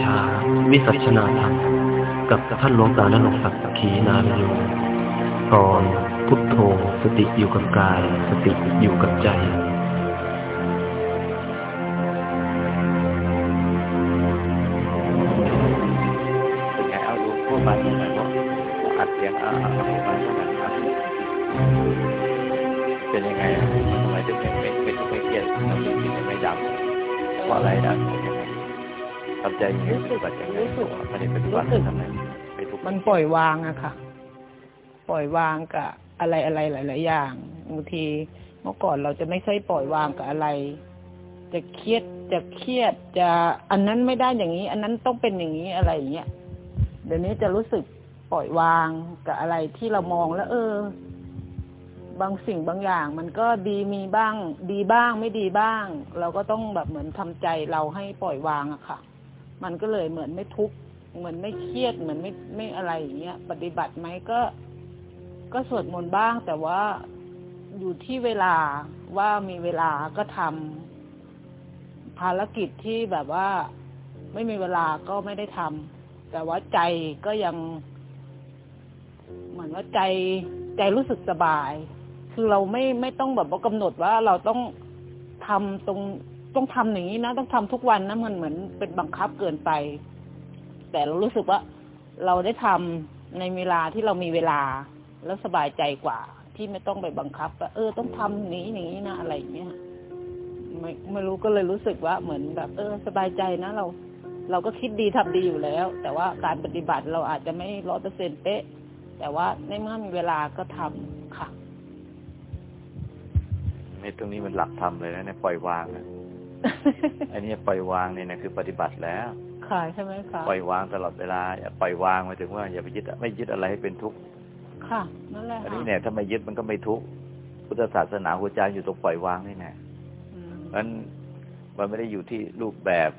ชา วิสัชนาธรรม กับท่านหลวงตาและหลวงศักดิ์ขีนาลโยตอนพุทโธสติอยู่กับกาย สติอยู่กับใจ ล่อยวางอะค่ะ ปล่อยวางกับอะไรอะไรหลาย ๆ อย่างบางทีเมื่อก่อนเราจะไม่ค่อยปล่อยวางกับอะไร จะเครียดจะเครียดจะอันนั้นไม่ได้อย่างนี้ อันนั้นต้องเป็นอย่างนี้อะไรอย่างเงี้ยเดี๋ยวนี้จะรู้สึกปล่อยวางกับอะไรที่เรามองแล้ว เออ บางสิ่งบางอย่าง มันก็ดีมีบ้าง ดีบ้างไม่ดีบ้าง เราก็ต้องแบบเหมือนทำใจเราให้ปล่อยวางอะค่ะ มันก็เลยเหมือนไม่ทุกข์ เหมือนไม่เครียดเหมือนไม่ไม่อะไรอย่างเงี้ย ปฏิบัติไหมก็ ก็สวดมนต์บ้าง แต่ว่าอยู่ที่เวลาว่ามีเวลาก็ทำภารกิจที่แบบว่า ไม่มีเวลาก็ไม่ได้ทำแต่ว่าใจก็ยัง เหมือนว่าใจใจรู้สึกสบาย คือเราไม่ไม่ต้องแบบว่ากำหนดว่าเราต้องทำตรงต้องทำอย่างนี้นะ ต้องทำทุกวันนะมันเหมือนเป็นบังคับเกินไป แต่เรารู้สึกว่าเราได้ทำในเวลาที่เรามีเวลาแล้วสบายใจกว่า ที่ไม่ต้องไปบังคับว่าเออต้องทำอย่างนี้อย่างนี้นะอะไรอย่างเงี้ยไม่ไม่รู้ก็เลยรู้สึกว่าเหมือนแบบ เออ สบายใจนะเรา เราก็คิดดีทำดีอยู่แล้ว แต่ว่าการปฏิบัติเราอาจจะไม่ร้อยเปอร์เซ็นเป๊ะ แต่ว่าในเมื่อมีเวลาก็ทำค่ะในตรงนี้มันหลักธรรมเลยนะเนี่ยปล่อยวางนะอันนี้ปล่อยวางเนี่ยนะคือปฏิบัติแล้ว ค่ะใช่ไหมคะปล่อยวางตลอดเวลาอย่าปล่อยวางหมายถึงว่าอย่าไปยึดไม่ยึดอะไรให้เป็นทุกข์ค่ะนั่นแหละอันค่ะนี้เนี่ยถ้าไม่ยึดมันก็ไม่ทุกข์พุทธศาสนาหัวใจอยู่ตรงปล่อยวางนี่แน่อืมมันมันไม่ได้อยู่ที่รูปแบบ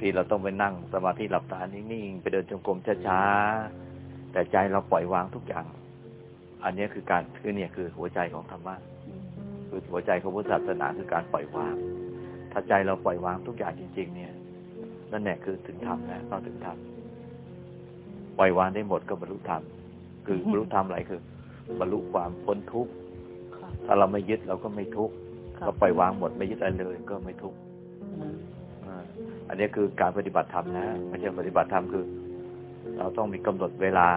ที่เราต้องไปนั่งสมาธิหลับตานิ่งๆไปเดินจงกรมช้าๆแต่ใจเราปล่อยวางทุกอย่าง อันนี้คือการคือเนี่ยคือหัวใจของธรรมะคือหัวใจของพุทธศาสนาคือการปล่อยวาง ถ้าใจเราปล่อยวางทุกอย่างจริง ๆ เนี่ย นั่นแหละคือถึงธรรมนะเข้าถึงธรรมปล่อยวางได้หมดก็บรรลุธรรม คือบรรลุธรรมอะไรคือบรรลุความพ้นทุกข์ค่ะถ้าเราไม่ยึดเราก็ไม่ทุกข์ค่ะเราปล่อยวางหมดไม่ยึดอะไรเลยก็ไม่ทุกข์อืมอ่าอันนี้คือการปฏิบัติธรรมนะไม่ใช่ปฏิบัติธรรมคือ เราต้องมีกำหนดเวลา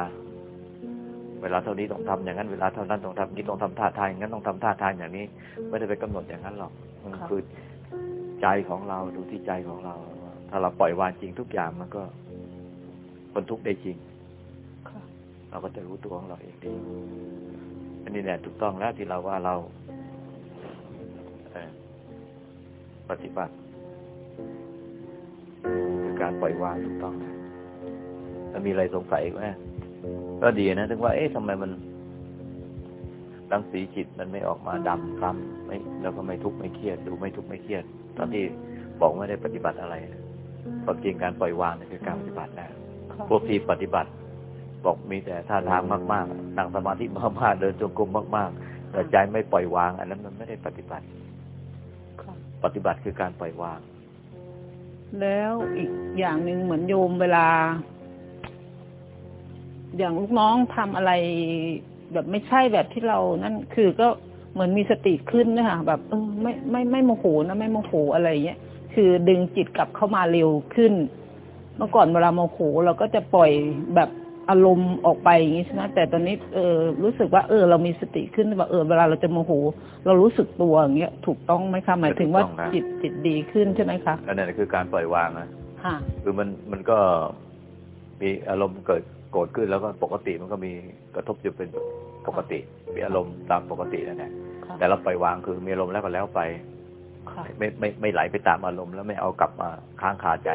เวลาเท่านี้ต้องทำอย่างนั้นเวลาเท่านั้นต้องทำนี้ต้องทำท่าทางอย่างนั้นต้องทำท่าทางอย่างนี้ ไม่ได้ไปกำหนดอย่างนั้นหรอกมันคือใจของเราดูที่ใจของเรา ถ้าเราปล่อยวางจริงทุกอย่างมันก็คนทุกข์ได้จริงค่ะเราก็จะรู้ตัวของเราเองดีอันนี้แหละถูกต้องแล้วที่เราว่าเราเอ่อปฏิบัติคือการปล่อยวางถูกต้องนะถ้ามีอะไรสงสัยอีกไหมก็ดีนะถึงว่า เอ๊ะทำไมมันรังสีจิตมันไม่ออกมาดำคล้ำไม่แล้วก็ไม่ทุกข์ไม่เครียดดูไม่ทุกข์ไม่เครียด ตอนที่บอกไม่ได้ปฏิบัติอะไรนะ ความจริงการปล่อยวางนี่คือการปฏิบัตินะค่ะพวกที่ปฏิบัติ บอกมีแต่ท่าทางมากๆนั่งสมาธิมากๆเดินจงกรมมากๆแต่ใจไม่ปล่อยวาง อันนั้นมันไม่ได้ปฏิบัติค่ะปฏิบัติคือการปล่อยวาง แล้วอีกอย่างหนึ่งเหมือนโยมเวลา อย่างลูกน้องทำอะไร แบบไม่ใช่แบบที่เรานั่นคือก็เหมือนมีสติขึ้นนะคะแบบเออไม่ไม่ไม่โมโหนะไม่โมโหอะไรเงี้ย คือดึงจิตกลับเข้ามาเร็วขึ้น เมื่อก่อนเวลาโมโหเราก็จะปล่อยแบบอารมณ์ออกไปอย่างนี้ใช่ไหมแต่ตอนนี้เออรู้สึกว่าเออ เรามีสติขึ้นว่าเออเวลาเราจะโมโห เรารู้สึกตัวอย่างเงี้ยถูกต้องไหมคะหมายถึงว่าถูกต้องนะจิตจิตดีขึ้นใช่ไหมคะอันนั้นคือการปล่อยวางนะค่ะคือมันมันก็มีอารมณ์เกิดโกรธขึ้นแล้วก็ปกติมันก็มีกระทบอยู่เป็นปกติ มีอารมณ์ตามปกตินั่นแหละค่ะแต่เราปล่อยวางคือมีอารมณ์แล้วก็แล้วไปค่ะ ไม่ไม่ไม่ไหลไปตามอารมณ์แล้วไม่เอากลับมาค้างคาใจ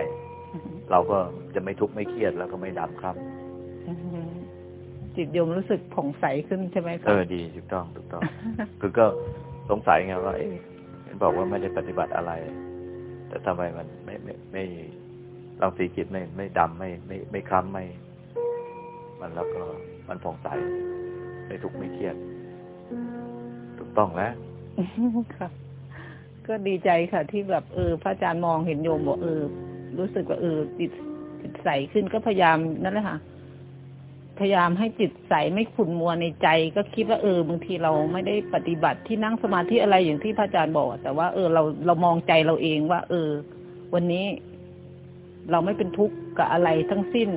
อือฮึเราก็จะไม่ทุกข์ไม่เครียดแล้วก็ไม่ดำครับอือฮึจิตโยมรู้สึกผ่องใสขึ้นใช่ไหมคะเออดีถูกต้องถูกต้อง คือก็สงสัยไงว่าเอ๊ะเห็นบอกว่าไม่ได้ปฏิบัติอะไร แต่ทำไมมันไม่ไม่ไม่รังสีจิตไม่ไม่ดำไม่ไม่ไม่คล้ำไม่ มันแล้วก็มันผ่องใสไม่ทุกข์ไม่เครียด ถูกต้องแล้วค่ะ ก็ดีใจค่ะ ที่แบบเออ พระอาจารย์มองเห็นโยมบอกเออ รู้สึกว่าเออจิตจิตใสขึ้นก็พยายามนั่นแหละค่ะ พยายามให้จิตใสไม่ขุ่นมัวในใจ ก็คิดว่าเออบางทีเราไม่ได้ปฏิบัติที่นั่งสมาธิอะไรอย่างที่พระอาจารย์บอก แต่ว่าเออเราเรามองใจเราเองว่า เออ วันนี้เราไม่เป็นทุกข์กับอะไรทั้งสิ้น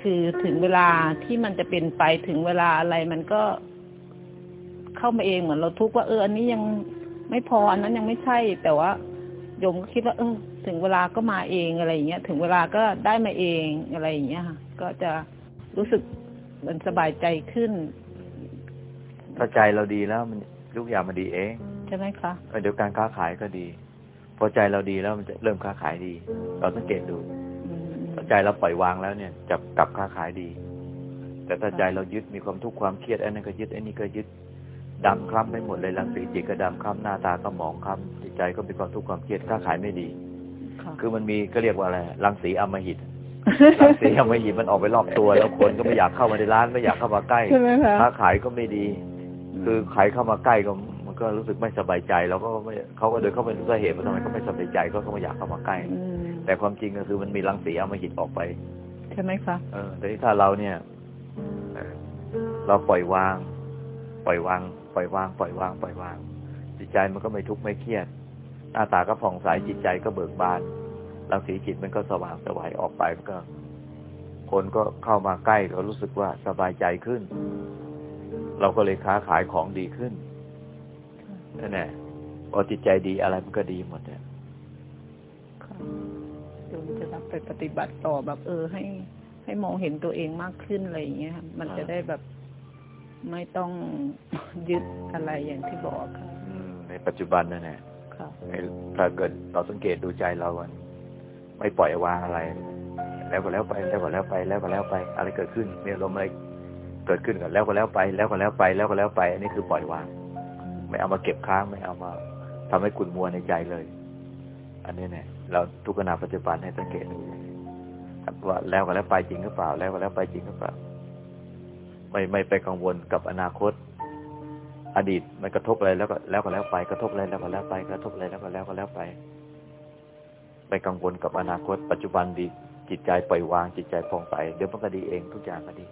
คือถึงเวลาที่มันจะเป็นไปถึงเวลาอะไรมันก็เข้ามาเองเหมือนเราทุกข์ว่าเอออันนี้ยัง ไม่พออันนั้นยังไม่ใช่ แต่ว่าโยมก็คิดว่า เออ ถึงเวลาก็มาเองอะไรอย่างเงี้ย ถึงเวลาก็ได้มาเองอะไรอย่างเงี้ยค่ะก็จะรู้สึกมันสบายใจขึ้นถ้าใจเราดีแล้วมันทุกอย่างมันดีเองใช่ไหมคะเออเดี๋ยวการค้าขายก็ดี พอใจเราดีแล้วมันจะเริ่มค้าขายดี เราสังเกตดูอืมถ้าใจเราปล่อยวางแล้วเนี่ยจะกลับค้าขายดี แต่ถ้าใจเรายึดมีความทุกข์ความเครียดไอ้นั่นก็ยึดไอ้นี่ก็ยึด ดำคล้ำไปหมดเลยรังสีจิตก็ดำคล้ำหน้าตาก็หมองคล้ำจิตใจก็มีความทุกข์ความเครียดค้าขายไม่ดีค่ะคือมันมีก็เรียกว่าอะไรรังสีอำมหิตรังสีอำมหิตมันออกไปรอบตัว แล้วคนก็ไม่อยากเข้ามาในร้านไม่อยากเข้ามาใกล้ใช่ไหมคะค้าขายก็ไม่ดี คือใครเข้ามาใกล้ก็มันก็รู้สึกไม่สบายใจแล้วก็ไม่เขาก็เดินเข้าไปดูสาเหตุว่าทำไมเขาไม่สบายใจก็เขาไม่อยากเข้ามาใกล้อืมแต่ความจริงก็คือมันมีรังสีอำมหิตออกไปใช่ไหมคะเออแต่ที่ถ้าเราเนี่ยเอ่อเราปล่อยวาง ปล่อยวาง ปล่อยวาง ปล่อยวาง ปล่อยวาง จิตใจมันก็ไม่ทุกข์ไม่เครียด หน้าตาก็ผ่องใสจิตใจก็เบิกบานรังสีจิตมันก็สว่างสวายออกไปมันก็ คนก็เข้ามาใกล้ก็รู้สึกว่าสบายใจขึ้น เราก็เลยค้าขายของดีขึ้นนั่นแหละพอจิตใจดีอะไรมันก็ดีหมดเนี่ยค่ะโยมจะรับไปปฏิบัติต่อแบบเออให้ให้มองเห็นตัวเองมากขึ้นอะไรอย่างเงี้ยค่ะมันจะได้แบบ ไม่ต้องยึดอะไรอย่างที่บอกค่ะอืมในปัจจุบันนั่นแหละค่ะให้ถ้าเกิดเราสังเกตดูใจเรามันไม่ปล่อยวางอะไร แล้วก็แล้วไปแล้วก็แล้วไปแล้วก็แล้วไป อะไรเกิดขึ้นมีอารมณ์อะไรเกิดขึ้นกันแล้วก็แล้วไป แล้วก็แล้วไปแล้วก็แล้วไป อันนี้คือปล่อยวาง ไม่เอามาเก็บค้างไม่เอามาทำให้ขุ่นมัวในใจเลย อันนี้เนี่ย เราทุกขณะปัจจุบันให้สังเกตดูว่าแล้วก็แล้วไปจริงหรือเปล่า แล้วก็แล้วไปจริงหรือเปล่า ไม่ไม่ไปกังวลกับอนาคต อดีตมันกระทบอะไรแล้วก็แล้วก็แล้วไปกระทบอะไรแล้วก็แล้วไปกระทบอะไรแล้วก็แล้วก็แล้วไป ไปกังวลกับอนาคต ปัจจุบันดีจิตใจปล่อยวางจิตใจผ่องใสเดี๋ยวมันก็ดีเองทุกอย่างก็ดี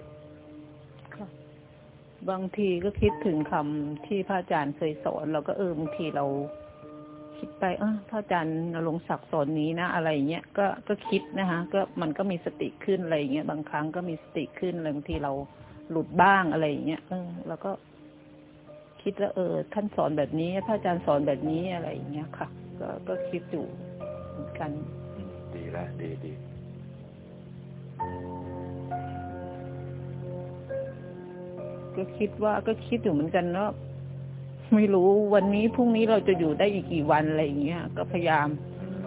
บางทีก็คิดถึงคำที่พระอาจารย์เคยสอนเราก็เออบางทีเรา คิดไปเออพระอาจารย์นรงศักดิ์สอนนี้นะอะไรเงี้ยก็ก็คิดนะคะก็มันก็มีสติขึ้นอะไรเงี้ยบางครั้งก็มีสติขึ้นอะไรบางทีเรา หลุดบ้างอะไรอย่างเงี้ยเออแล้วก็คิดว่าเออ ท่านสอนแบบนี้พระอาจารย์สอนแบบนี้อะไรอย่างเงี้ยค่ะ ก็ก็คิดอยู่เหมือนกันอืมดีแล้วดีดีก็คิดว่าก็คิดอยู่เหมือนกันเนาะไม่รู้วันนี้พรุ่งนี้เราจะอยู่ได้อีกกี่วันอะไรอย่างเงี้ย ก็พยายาม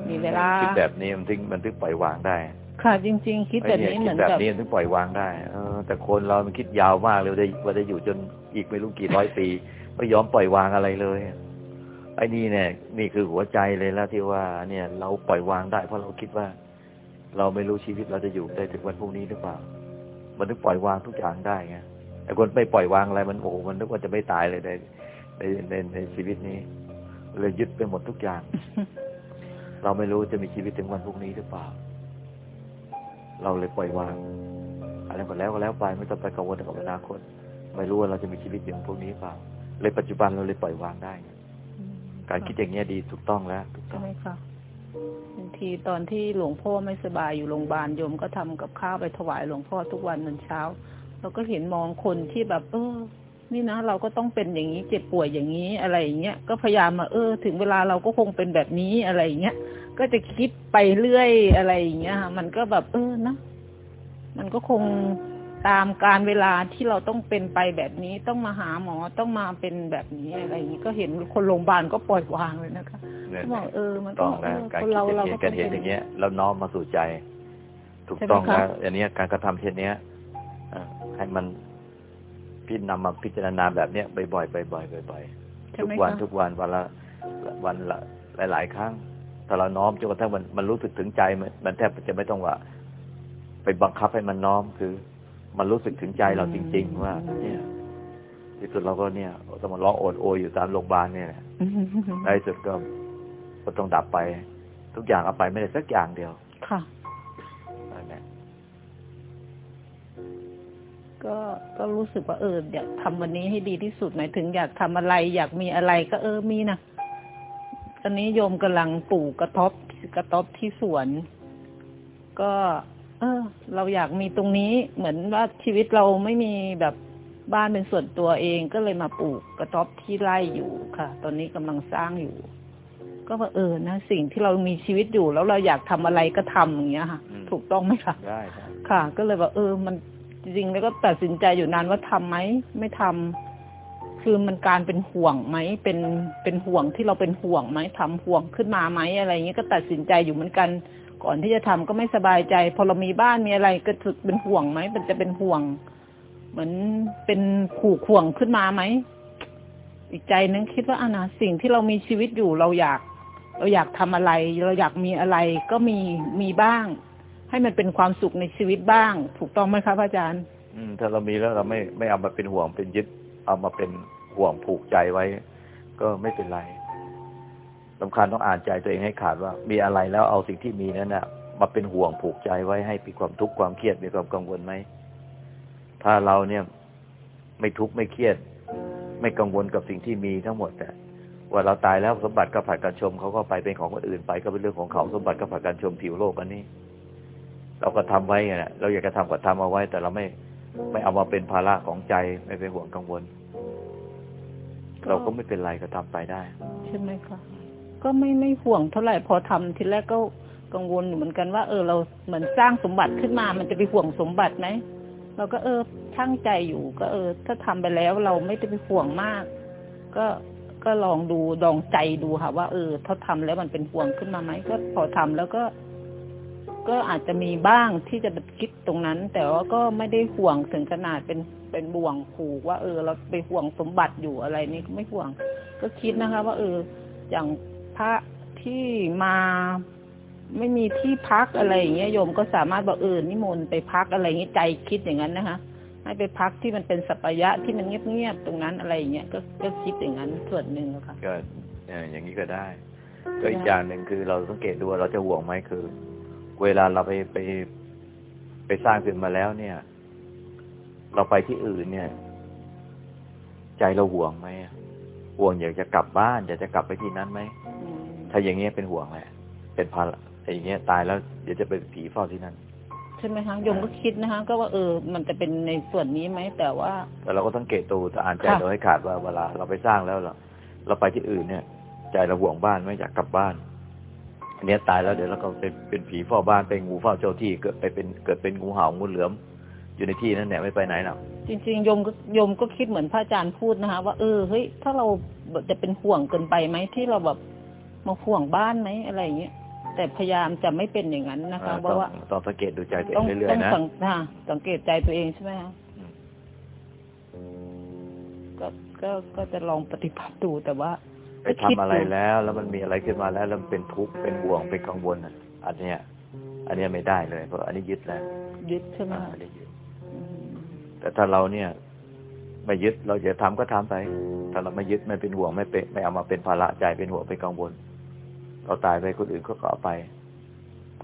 มีเวลาคิดแบบนี้มันถึงมันถึงปล่อยวางได้ ค่ะจริง ๆ คิดแบบนี้เหมือนไยคิดกับแบบนี้มันถึงปล่อยวางได้เออแต่คนเรามันคิดยาวมากเลยว่าจะว่าจะอยู่จนอีกไม่รู้กี่ร้อยปีไม่ยอมปล่อยวางอะไรเลยไอ้นี่เนี่ย นี่คือหัวใจเลยแล้วที่ว่า เนี่ย เราปล่อยวางได้ เพราะเราคิดว่า เราไม่รู้ชีวิตเราจะอยู่ได้ถึงวันพรุ่งนี้หรือเปล่า มันถึงปล่อยวางทุกอย่างได้ไงแต่คนไม่ปล่อยวางอะไรมันโอ้โหมันนึกว่าจะไม่ตายเลยในในในในชีวิตนี้ เลยยึดไปหมดทุกอย่าง เราไม่รู้จะมีชีวิตถึงวันพรุ่งนี้หรือเปล่า เราเลยปล่อยวางอะไรก็แล้วก็แล้วไปไม่ต้องไปกังวลกับอนาคต ไม่รู้ว่าเราจะมีชีวิตอย่างพวกนี้หรือเปล่าเลยปัจจุบันเราเลยปล่อยวางได้ไงการคิดอย่างเงี้ยดีถูกต้องแล้วถูกต้ใช่องไหมคะบางทีตอนที่หลวงพ่อไม่สบายอยู่โรงพยาบาลโยมก็ทำกับข้าวไปถวายหลวงพ่อทุกวันตอนเช้าเราก็เห็นมองคนที่แบบ เออ นี่นะเราก็ต้องเป็นอย่างนี้เจ็บป่วยอย่างนี้อะไรอย่างเงี้ยก็พยายามมาเออ ถึงเวลาเราก็คงเป็นแบบนี้อะไรอย่างเงี้ย ก็จะคิดไปเรื่อยอะไรอย่างเงี้ยค่ะมันก็แบบเออนะมันก็คงตามการเวลาที่เราต้องเป็นไปแบบนี้ต้องมาหาหมอต้องมาเป็นแบบนี้อะไรอย่างงี้ก็เห็นคนโรงพยาบาลก็ปล่อยวางเลยนะคะเนี่ยก็บอกเออมันก็ต้องเอแล้วอการคนคิดเราอย่างเราเงี้ก็ยการเห็นอย่างเงี้ยแล้วน้อมมาสู่ใจ ถูกต้องใช่ไหมคะแล้วอันเนี้ยการกระทำเช่นเนี้ยเอ่อให้มันพิจนำมาพิจารณาแบบเนี้ยบ่อยๆบ่อยๆบ่อยๆใช่ทุกไหมวันคะทุกวันวันละวันละหลาย ๆ ครั้ง ถ้าเราน้อมจนกระทั่งมันมันรู้สึกถึงใจมันแทบจะไม่ต้องว่า ไปบังคับให้มันน้อมคือ มันรู้สึกถึงใจเราจริง ๆ ว่า เนี่ยที่สุดเราก็เนี่ยต้องมาร้องโอดโอยอยู่ตามโรงพยาบาลเนี่ยในสุดก็ก็ต้องดับไป ทุกอย่างเอาไปไม่ได้สักอย่างเดียว ค่ะก็ก็รู้สึกว่าเอออยากทำวันนี้ให้ดีที่สุดหมายถึงอยากทำอะไร อยากมีอะไรก็เออมีนะ ตอนนี้โยมกำลังปลูกกระทบกระทบที่สวน ก็ เออ เราอยากมีตรงนี้เหมือนว่าชีวิตเราไม่มีแบบบ้านเป็นส่วนตัวเองก็เลยมาปลูกกระต๊อบที่ไร่อยู่ค่ะ ตอนนี้กำลังสร้างอยู่ ก็ว่าเออนะสิ่งที่เรามีชีวิตอยู่ แล้วเราอยากทำอะไรก็ทำอย่างเงี้ยค่ะอืมถูกต้องไหมคะได้ครับค่ะ ก็เลยว่า เออ มันจริงๆแล้วก็ตัดสินใจอยู่นานว่าทำไหมไม่ทำ คือมันการเป็นห่วงไหมเป็นเป็นห่วงที่เราเป็นห่วงไหมทำห่วงขึ้นมาไหมอะไรเงี้ยก็ตัดสินใจอยู่เหมือนกัน ก่อนที่จะทำก็ไม่สบายใจ พอเรามีบ้านมีอะไรก็สึกเป็นห่วงไหมมันจะเป็นห่วง เหมือนเป็นขู่ข่วงขึ้นมาไหมอีกใจนึงคิดว่าอะนะสิ่งที่เรามีชีวิตอยู่เราอยาก เราอยากทำอะไร เราอยากมีอะไรก็มีมีบ้าง ให้มันเป็นความสุขในชีวิตบ้าง ถูกต้องไหมครับอาจารย์ อืมถ้าเรามีแล้วเราไม่ไม่เอามาเป็นห่วงเป็นยึดเอามาเป็น ห่วงผูกใจไว้ ก็ไม่เป็นไรสำคัญต้องอ่านใจตัวเองให้ขาดว่า มีอะไรแล้วเอาสิ่งที่มีนั้นนะมาเป็นห่วงผูกใจไว้ให้มีความทุกข์ความเครียดมีความกังวลไหมถ้าเราเนี่ย ไม่ทุกข์ไม่เครียด ไม่กังวลกับสิ่งที่มีทั้งหมดแต่ว่าเราตายแล้วสมบัติก็ผ่านการชมเขาก็ไปเป็นของคนอื่นไปก็เป็นเรื่องของเขาสมบัติก็ผ่านการชมผิวโลกอันนี้ เราก็ทำไว้ไงนะเราอยากจะทำก็ทำเอาไว้ แต่เราไม่ไม่เอามาเป็นภาระของใจไม่เป็นห่วงกังวล เราก็ไม่เป็นไรก็ทำไปได้ ใช่ไหมคะก็ไม่ไม่ห่วงเท่าไหร่พอทำทีแรกก็กังวลอยู่เหมือนกันว่าเออเราเหมือนสร้างสมบัติขึ้นมา มันจะไปห่วงสมบัติไหมเราก็เออช่างใจอยู่ ก็เออ ถ้าทำไปแล้วเราไม่ได้ไปห่วงมาก ก็ก็ลองดูลองใจดูค่ะ ว่าเออถ้าทำแล้วมันเป็นห่วงขึ้นมาไหมก็พอทำแล้วก็ ก็อาจจะมีบ้างที่จะคิดตรงนั้น แต่ว่าก็ไม่ได้ห่วงถึงขนาดเป็น เป็นบ่วงผูกว่า เออ เราไปห่วงสมบัติอยู่อะไรนี่ไม่ห่วง ก็คิดนะคะ ว่า เออ อย่างพระที่มาไม่มีที่พักอะไรอย่างเงี้ยโยมก็สามารถบอกเออนิมนต์ไปพักอะไรอย่างเงี้ยใจคิดอย่างนั้นนะคะให้ไปพักที่มันเป็นสัปยะที่มันเงียบๆตรงนั้นอะไรอย่างเงี้ยก็ก็คิดอย่างนั้นส่วนหนึ่งค่ะก็อย่างนี้ก็ได้ ก็อีกอย่างหนึ่งคือเราสังเกตดูเราจะห่วงไหมคือ เวลาเราไปไปไปสร้างขึ้นมาแล้วเนี่ย เราไปที่อื่นเนี่ย ใจเราห่วงไหมห่วงอยากจะกลับบ้าน อยากจะกลับไปที่นั้นไหมอืมถ้าอย่างเงี้ยเป็นห่วงแหละเป็นภาระแต่อย่างเงี้ยตายแล้วเดี๋ยวจะเป็นผีเฝ้าที่นั่นใช่ไหมคะโยมก็คิดนะคะก็ว่าเออ มันจะเป็นในส่วนนี้ไหมแต่ว่า แต่เราก็สังเกตตัวแต่อ่านใจค่ะเราให้ขาดว่าเวลาเราไปสร้างแล้วเราเราไปที่อื่นเนี่ย ใจเราห่วงบ้านไม่อยากกลับบ้านอันเนี้ยตายแล้วเดี๋ยวเราก็เป็นเป็นผีเฝ้าบ้านเป็นงูเฝ้าเจ้าที่เกิดไปเป็นเกิดเป็นงูเห่างูเหลือม อยู่ในที่นั้นเนี่ยไม่ไปไหนหรอกจริงๆโยมก็โยมก็คิดเหมือนพระอาจารย์พูดนะคะ ว่าเออเฮ้ยถ้าเราแบบจะเป็นห่วงเกินไปไหมที่เราแบบมาห่วงบ้านไหมอะไรอย่างเงี้ยแต่พยายามจะไม่เป็นอย่างนั้นนะคะอ่าเพต้องราะว่าต้องสังเกตดูใจตัวเอต้องงเรื่อต้ยองๆนะสังค่ะสังเกตใจตัวเองใช่ไหมคะอืมก็ก็ก็จะลองปฏิบัติดูแต่ว่าไปทำอะไรแล้ว แล้วมันมีอะไรขึ้นมาแล้วแล้วมันเป็นทุกข์เป็นห่วงเป็นกังวลอะอันเนี้ย อันเนี้ยไม่ได้เลยเพราะอันนี้ยึดแล้วยึดใช่ไหมอ่าคะอันนี้ยึดอืม แต่ถ้าเราเนี่ย ไม่ยึดเราจะทำก็ทำไป ถ้าเราไม่ยึดไม่เป็นห่วงไม่เป็นไม่เอามาเป็นภาระใจเป็นห่วงเป็นกังวลเราตายไปคนอื่นก็เอาไป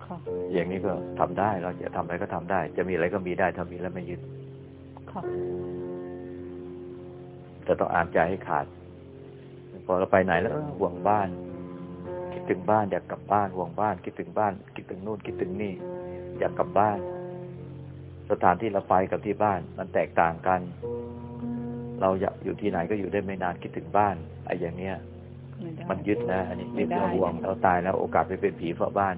ค่ะอย่างนี้ก็ทำได้ เราจะทำอะไรก็ทำได้ จะมีอะไรก็มีได้ถ้ามีแล้วไม่ยึดค่ะแต่ต้องอ่านใจให้ขาด พอเราไปไหนแล้วเออห่วงบ้าน คิดถึงบ้าน อยากกลับบ้านห่วงบ้าน คิดถึงบ้าน คิดถึงนู่นคิดถึงนี่ อยากกลับบ้าน สถานที่เราไปกับที่บ้าน มันแตกต่างกัน เราอยากอยู่ที่ไหนก็อยู่ได้ไม่นานคิดถึงบ้านไอ้อย่างเนี้ยไม่ได้มันยึดนะอันนี้ไม่นี่ได้เป็นห่วงเราตายแล้วโอกาสไปเป็นผีเฝ้าบ้าน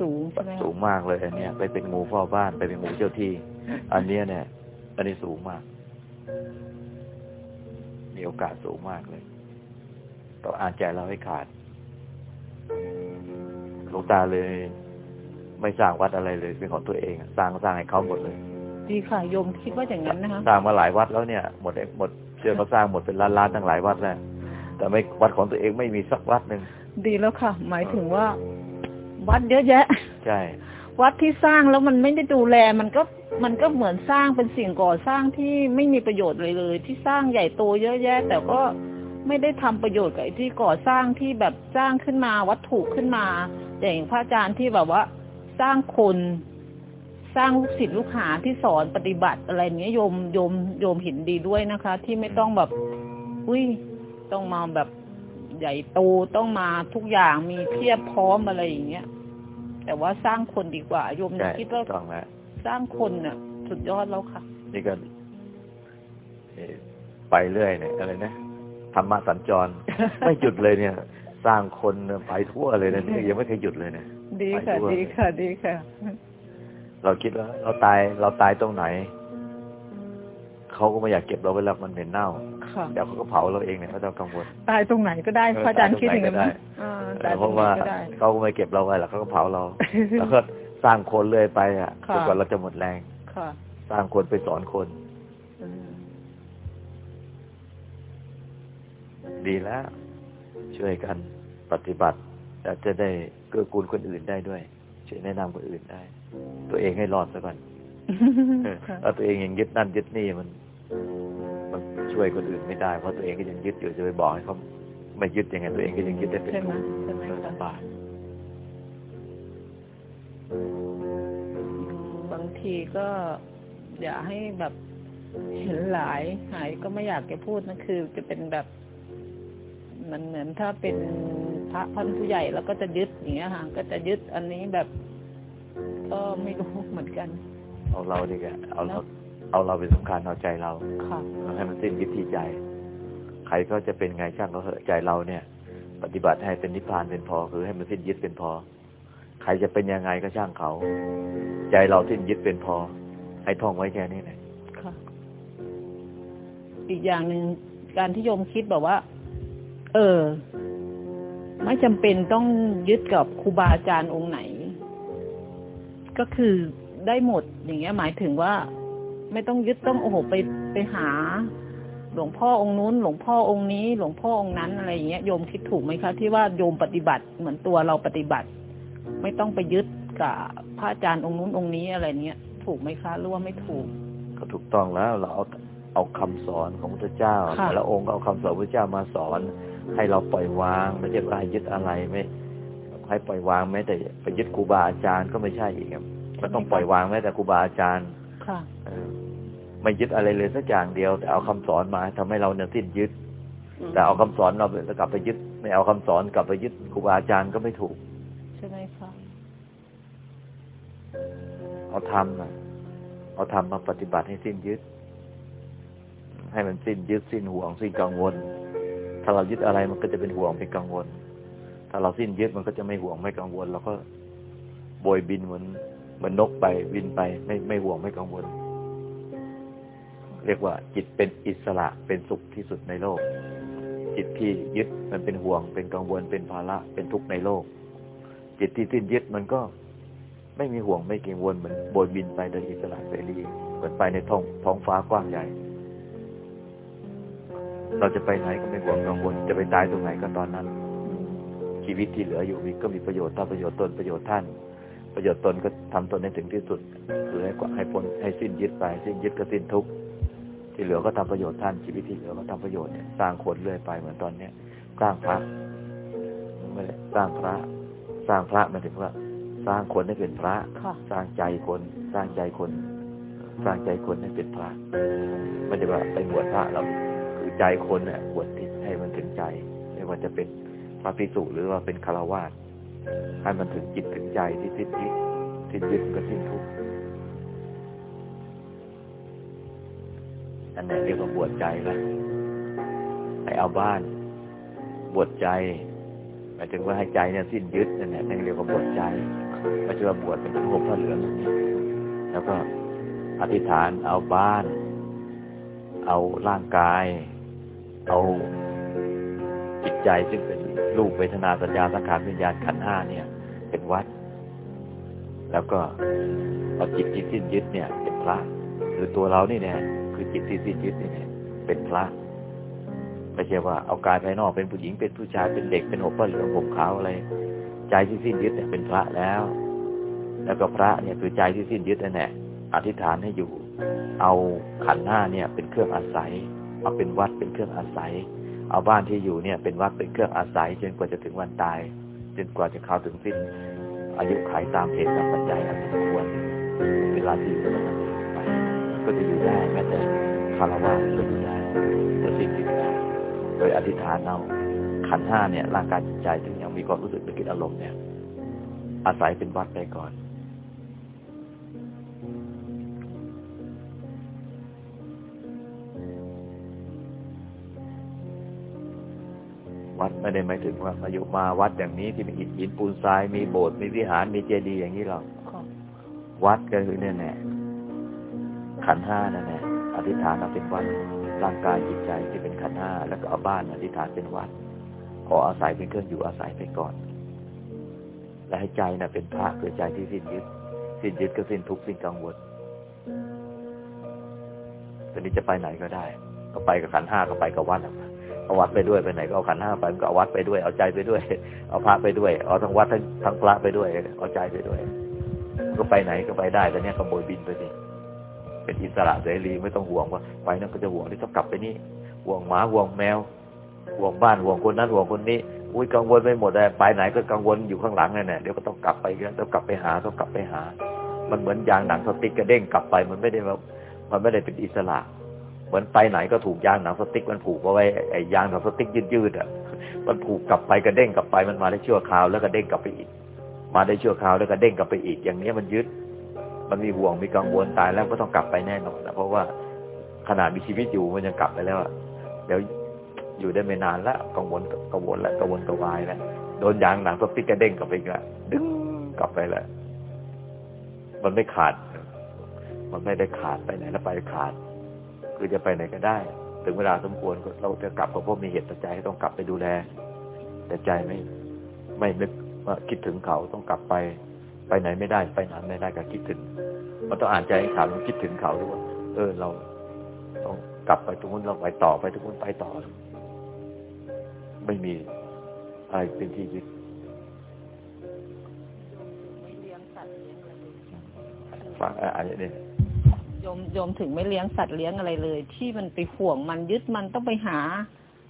สูงใช่ไหมคะสูงมากเลย อันเนี้ยไปเป็นงูเฝ้าบ้านไปเป็นงูเจ้าที่ อันเนี้ยเนี่ย อันนี้สูงมาก มีโอกาสสูงมากเลยต้องอ่านใจเราให้ขาดหลวงตาเลย ไม่สร้างวัดอะไรเลยเป็นของตัวเองอะสร้างก็สร้างให้เขาหมดเลยดีค่ะโยมคิดว่าอย่างนั้นนะคะสร้างมาหลายวัดแล้วเนี่ยหมดหมดเชื่อเขาสร้างหมดเป็นล้านล้านๆตั้งหลายวัดแล้วแต่ไม่วัดของตัวเองไม่มีสักวัดหนึ่งดีแล้วค่ะ หมายถึงว่า วัดเยอะแยะ ใช่ วัดที่สร้างแล้วมันไม่ได้ดูแล มันก็มันก็เหมือนสร้างเป็นสิ่งก่อสร้างที่ไม่มีประโยชน์เลยเลย ที่สร้างใหญ่โตเยอะแยะ แต่ก็ไม่ได้ทำประโยชน์กับไอ้ที่ก่อสร้างที่แบบสร้างขึ้นมาวัตถุขึ้นมา อย่างพระอาจารย์ที่แบบว่า สร้างคนสร้างลูกศิษย์ลูกหาที่สอนปฏิบัติอะไรเนี้ยโยมโยมโยมเห็นดีด้วยนะคะ ที่ไม่ต้องแบบอุ้ยต้องมาแบบใหญ่โตต้องมาทุกอย่างมีเพียบพร้อมอะไรอย่างเงี้ย แต่ว่าสร้างคนดีกว่า โยมใช่คิดว่าต้องแล้วสร้างคนน่ะ สุดยอดแล้วค่ะนี่ก็เอ่อไปเรื่อยเนี่ยอะไรนะธรรมะสัญจร ไม่หยุดเลยเนี่ย สร้างคนไปทั่วเลยนะนี่ยังไม่เคยหยุดเลยเนี่ย ดีค่ะไปทั่วดีค่ะ ดีค่ะ เราคิดว่าเราตายเราตายตรงไหน เขาก็ไม่อยากเก็บเราไว้แล้วมันเหม็นเน่าค่ะเดี๋ยวเขาก็เผาเราเองเนี่ยไม่ต้องกังวลตายตรงไหนก็ได้เออพระอาจารย์ตายตรงคิดอย่างนั้นไหนก็ได้อ่าเอตายอเพตรงราะไหนว่าก็ได้เขาก็ไม่เก็บเราไว้หรอกเขาก็เผาเรา แล้วก็สร้างคนเรื่อยไปอะค่ะจนกว่าเราจะหมดแรงค่ะสร้างคนไปสอนคนอืมดีแล้ว ช่วยกันปฏิบัติ แล้วจะได้เกื้อกูลคนอื่นได้ด้วยช่วยแนะนำคนอื่นได้ ตัวเองให้รอดซะก่อนเออค่ะถ้าตัวเองยังยึดนั่นยึดนี่มัน มันช่วยคนอื่นไม่ได้เพราะตัวเองก็ยังยึดอยู่จะไปบอกให้เขาไม่ยึดยังไงตัวเองก็ยังยึดได้เป็นใช่ไหมทุกข์ใช่ไหมเออคะลำบากบางทีก็อย่าให้แบบเห็นหลายหายก็ไม่อยากจะพูดนะคือ จะเป็นแบบ มันเหมือนถ้าเป็น พระพันผู้ใหญ่แล้วก็จะยึดอย่างเงี้ยค่ะก็จะยึดอันนี้แบบก็ไม่รู้เหมือนกัน เอาเราดีกว่าเอาเราเอาเราเป็นสำคัญเอาใจเราค่ะเราให้มันสิ้นยึดที่ใจ ใครก็จะเป็นไงช่างก็เถอะใจเราเนี่ย ปฏิบัติให้เป็นนิพพานเป็นพอคือให้มันสิ้นยึดเป็นพอ ใครจะเป็นยังไงก็ช่างเขา ใจเราสิ้นยึดเป็นพอ ให้ท่องไว้แค่นี้แหละค่ะอีกอย่างหนึ่งการที่โยมคิดแบบว่า เออ ไม่จำเป็นต้องยึดกับครูบาอาจารย์องค์ไหน ก็คือได้หมดอย่างเงี้ย หมายถึงว่า ไม่ต้องยึดต้องโอ้โหไปไปหา หลวงพ่อองค์นู้น หลวงพ่อองค์นี้ หลวงพ่อองค์นั้นอะไรอย่างเงี้ยโยมคิดถูกไหมคะที่ว่าโยมปฏิบัติเหมือนตัวเราปฏิบัติ ไม่ต้องไปยึดกับพระอาจารย์องค์นู้นองค์นี้อะไรเนี้ยถูกไหมคะหรือว่าไม่ถูก ก็ถูกต้องแล้วเราเอาเอาคำสอนของพระเจ้าค่ะแต่ละองค์ก็เอาคำสอนพระเจ้ามาสอน ให้เราปล่อยวาง ไม่ใช่ว่าให้ยึดอะไรไม่ให้ปล่อยวางแม้แต่ไปยึดครูบาอาจารย์ก็ไม่ใช่อีกครับก็ต้องปล่อยวางแม้แต่ครูบาอาจารย์ค่ะเออไม่ยึดอะไรเลยสักอย่างเดียว แต่เอาคำสอนมาทำให้เราเนี่ยสิ้นยึด แต่เอาคำสอนเราไปกลับไปยึด ไม่เอาคำสอนกลับไปยึดครูบาอาจารย์ก็ไม่ถูกใช่ไหมคะเอาทำนะเอาทำมาปฏิบัติให้สิ้นยึด ให้มันสิ้นยึดสิ้นห่วงสิ้นกังวล ถ้าเรายึดอะไรมันก็จะเป็นห่วงเป็นกังวล ถ้าเราสิ้นยึดมันก็จะไม่ห่วงไม่กังวลเราก็โบยบินเหมือนเหมือนนกไปบินไป ไม่ไม่ห่วงไม่กังวล เรียกว่า จิตเป็นอิสระเป็นสุขที่สุดในโลก จิตที่ยึดมันเป็นห่วง เป็นกังวลเป็นภาระเป็นทุกข์ในโลก จิตที่สิ้นยึดมันก็ไม่มีห่วงไม่กังวลเหมือนโบยบินไปโดยอิสระเสรีเหมือนไปในท้องท้องฟ้ากว้างใหญ่ เราจะไปไหนก็ไม่ห่วงกังวลจะไปตายตรงไหนก็ตอนนั้น ชีวิตที่เหลืออยู่มีก็มีประโยชน์ถ้าประโยชน์ตนประโยชน์ท่าน ประโยชน์ตนก็ทำตนให้ถึงที่สุดคือให้กว่าให้พ้นให้สิ้นยึดไป สิ้นยึดก็สิ้นทุกข์ที่เหลือก็ทำประโยชน์ท่านชีวิตที่เหลือก็ทำประโยชน์เนี่ยสร้างคนเรื่อยไปเหมือนตอนเนี้ยสร้างพระไม่ได้สร้างพระ สร้างพระหมายถึงว่า สร้างคนให้เป็นพระค่ะสร้างใจคน สร้างใจคน สร้างใจคนให้เป็นพระไม่ใช่ว่าไปบวชพระเราคือ ใจคนเนี่ยบวชที่ให้มันถึงใจ ไม่ว่าจะเป็นพระภิกษุหรือว่าเป็นคารวาสให้มันถึงจิตถึงใจที่สิ้นยึดสิ้นยึดก็สิ้นทุกข์อันนี้เรียกว่าบวชใจละให้เอาบ้าน บวชใจหมายถึงว่าให้ใจเนี่ยสิ้นยึดนั่นแหละนั่นเรียกว่าบวชใจไม่ใช่ว่าบวชเป็นถุงห่มผ้าเหลืองแล้วก็อธิษฐานเอาบ้าน เอาร่างกาย เอาจิตใจซึ่งเป็นรูปเวทนาสัญญาสังขารวิญญาณขันธ์ห้าเนี่ย เป็นวัด แล้วก็เอาจิตที่สิ้นยึดเนี่ย เป็นพระคือตัวเรานี่เนี่ยคือจิตที่สิ้นยึดนี่เนี่ยเป็นพระไม่ใช่ว่าเอากายภายนอกเป็นผู้หญิงเป็นผู้ชายเป็นเด็กเป็นห่มผ้าเหลืองห่มขาวอะไร ใจที่สิ้นยึดเนี่ยเป็นพระแล้ว แล้วก็พระเนี่ยคือใจที่สิ้นยึดนั่นแหละอธิษฐานให้อยู่ เอาขันธ์ห้าเนี่ย เป็นเครื่องอาศัย เอาเป็นวัดเป็นเครื่องอาศัย เอาบ้านที่อยู่เนี่ย เป็นวัดเป็นเครื่องอาศัยจนกว่าจะถึงวันตาย จนกว่าจะเข้าถึงสิ้น อายุขัยตามเหตุตามปัจจัยอันสมควรเวลาลาจริงก็ต้องไปก็จะอยู่ได้แม้แต่คารวะก็อยู่ได้จะสิ่งที่โดยอธิษฐานเอาขันห้าเนี่ยร่างกายจิตใจถึงยังมีความรู้สึกนึกคิดอารมณ์เนี่ย อาศัยเป็นวัดไปก่อน วัดไม่ได้หมายถึงว่ามาอยู่มาวัดอย่างนี้ที่มีอิฐหินปูนทรายมีโบสถ์มีวิหารมีเจดีย์อย่างนี้หรอกค่ะวัดก็คือเนี่ยแน่ขันห้านั่นแหละอธิษฐานเอาเป็นวัดร่างกายจิตใจที่เป็นขันห้าแล้วก็เอาบ้านอธิษฐานเป็นวัดขออาศัยเป็นเครื่องอยู่อาศัยไปก่อน และให้ใจนะเป็นพระคือใจที่สิ้นยึด สิ้นยึดก็สิ้นทุกข์สิ้นกังวลตอนนี้จะไปไหนก็ได้ ก็ไปกับขันห้าก็ไปกับวัดอะ เอาวัดไปด้วยไปไหนก็เอาขันห้าไปมันก็เอาวัดไปด้วย เอาใจไปด้วย เอาพระไปด้วย เอาทั้งวัดทั้งทั้งพระไปด้วย เอาใจไปด้วย ก็ไปไหนก็ไปได้แต่เนี้ยขโมยบินไปสิเป็นอิสระเสรีไม่ต้องห่วงว่าไปนั่นก็จะห่วงที่ต้องกลับไปนี่ห่วงหมาห่วงแมวห่วงบ้านห่วงคนนั้นห่วงคนนี้อุ้ยกังวลไปหมดเลยไปไหนก็กังวลอยู่ข้างหลังนั่นแหละเดี๋ยวก็ต้องกลับไปกันต้องกลับไปหาต้องกลับไปหา มันเหมือนยางหนังสติ๊กกระเด้งกลับไป มันไม่ได้แบบมันไม่ได้เป็นอิสระ เหมือนไปไหนก็ถูกยางหนังสติ๊กมันผูกเอาไว้ไอ้ยางหนังสติ๊กยืดๆอะมันผูกกลับไปกระเด้งกลับไปมันมาได้ชั่วคราวแล้วก็เด้งกลับไปอีก มาได้ชั่วคราวแล้วก็เด้งกลับไปอีก อย่างเนี้ยมันยึด มันมีห่วงมีกังวลตายแล้วก็ต้องกลับไปแน่นอนนะเพราะว่าขนาดมีชีวิตอยู่มันยังกลับไปแล้วเดี๋ยวอยู่ได้ไม่นานแล้วกังวลกังวลแล้วกังวลกระวายแล้วโดนยางหนังสติ๊กกระเด้งกลับไปอีกแล้วดึงกลับไปแล้วมันไม่ขาด มันไม่ได้ขาดไปไหนแล้วไปขาด คือจะไปไหนก็ได้ ถึงเวลาสมควรก็เราจะกลับก็เพราะมีเหตุปัจจัยให้ต้องกลับไปดูแล แต่ใจไม่ไม่นึกว่าคิดถึงเขาต้องกลับไป ไปไหนไม่ได้ไปไหนไม่ได้ก็คิดถึง มันต้องอ่านใจให้ขาดมันคิดถึงเขาด้วยว่าเออเราต้องกลับไปตรงนู้นเราไปต่อไปตรงนู้นไปต่อ ไม่มีอะไรเป็นที่ยึดไม่เลี้ยงสัตว์เลี้ยงอะไรเลยฟังอะไรเนี่ย โยมโยมถึงไม่เลี้ยงสัตว์เลี้ยงอะไรเลย ที่มันไปห่วงมันยึดมันต้องไปหา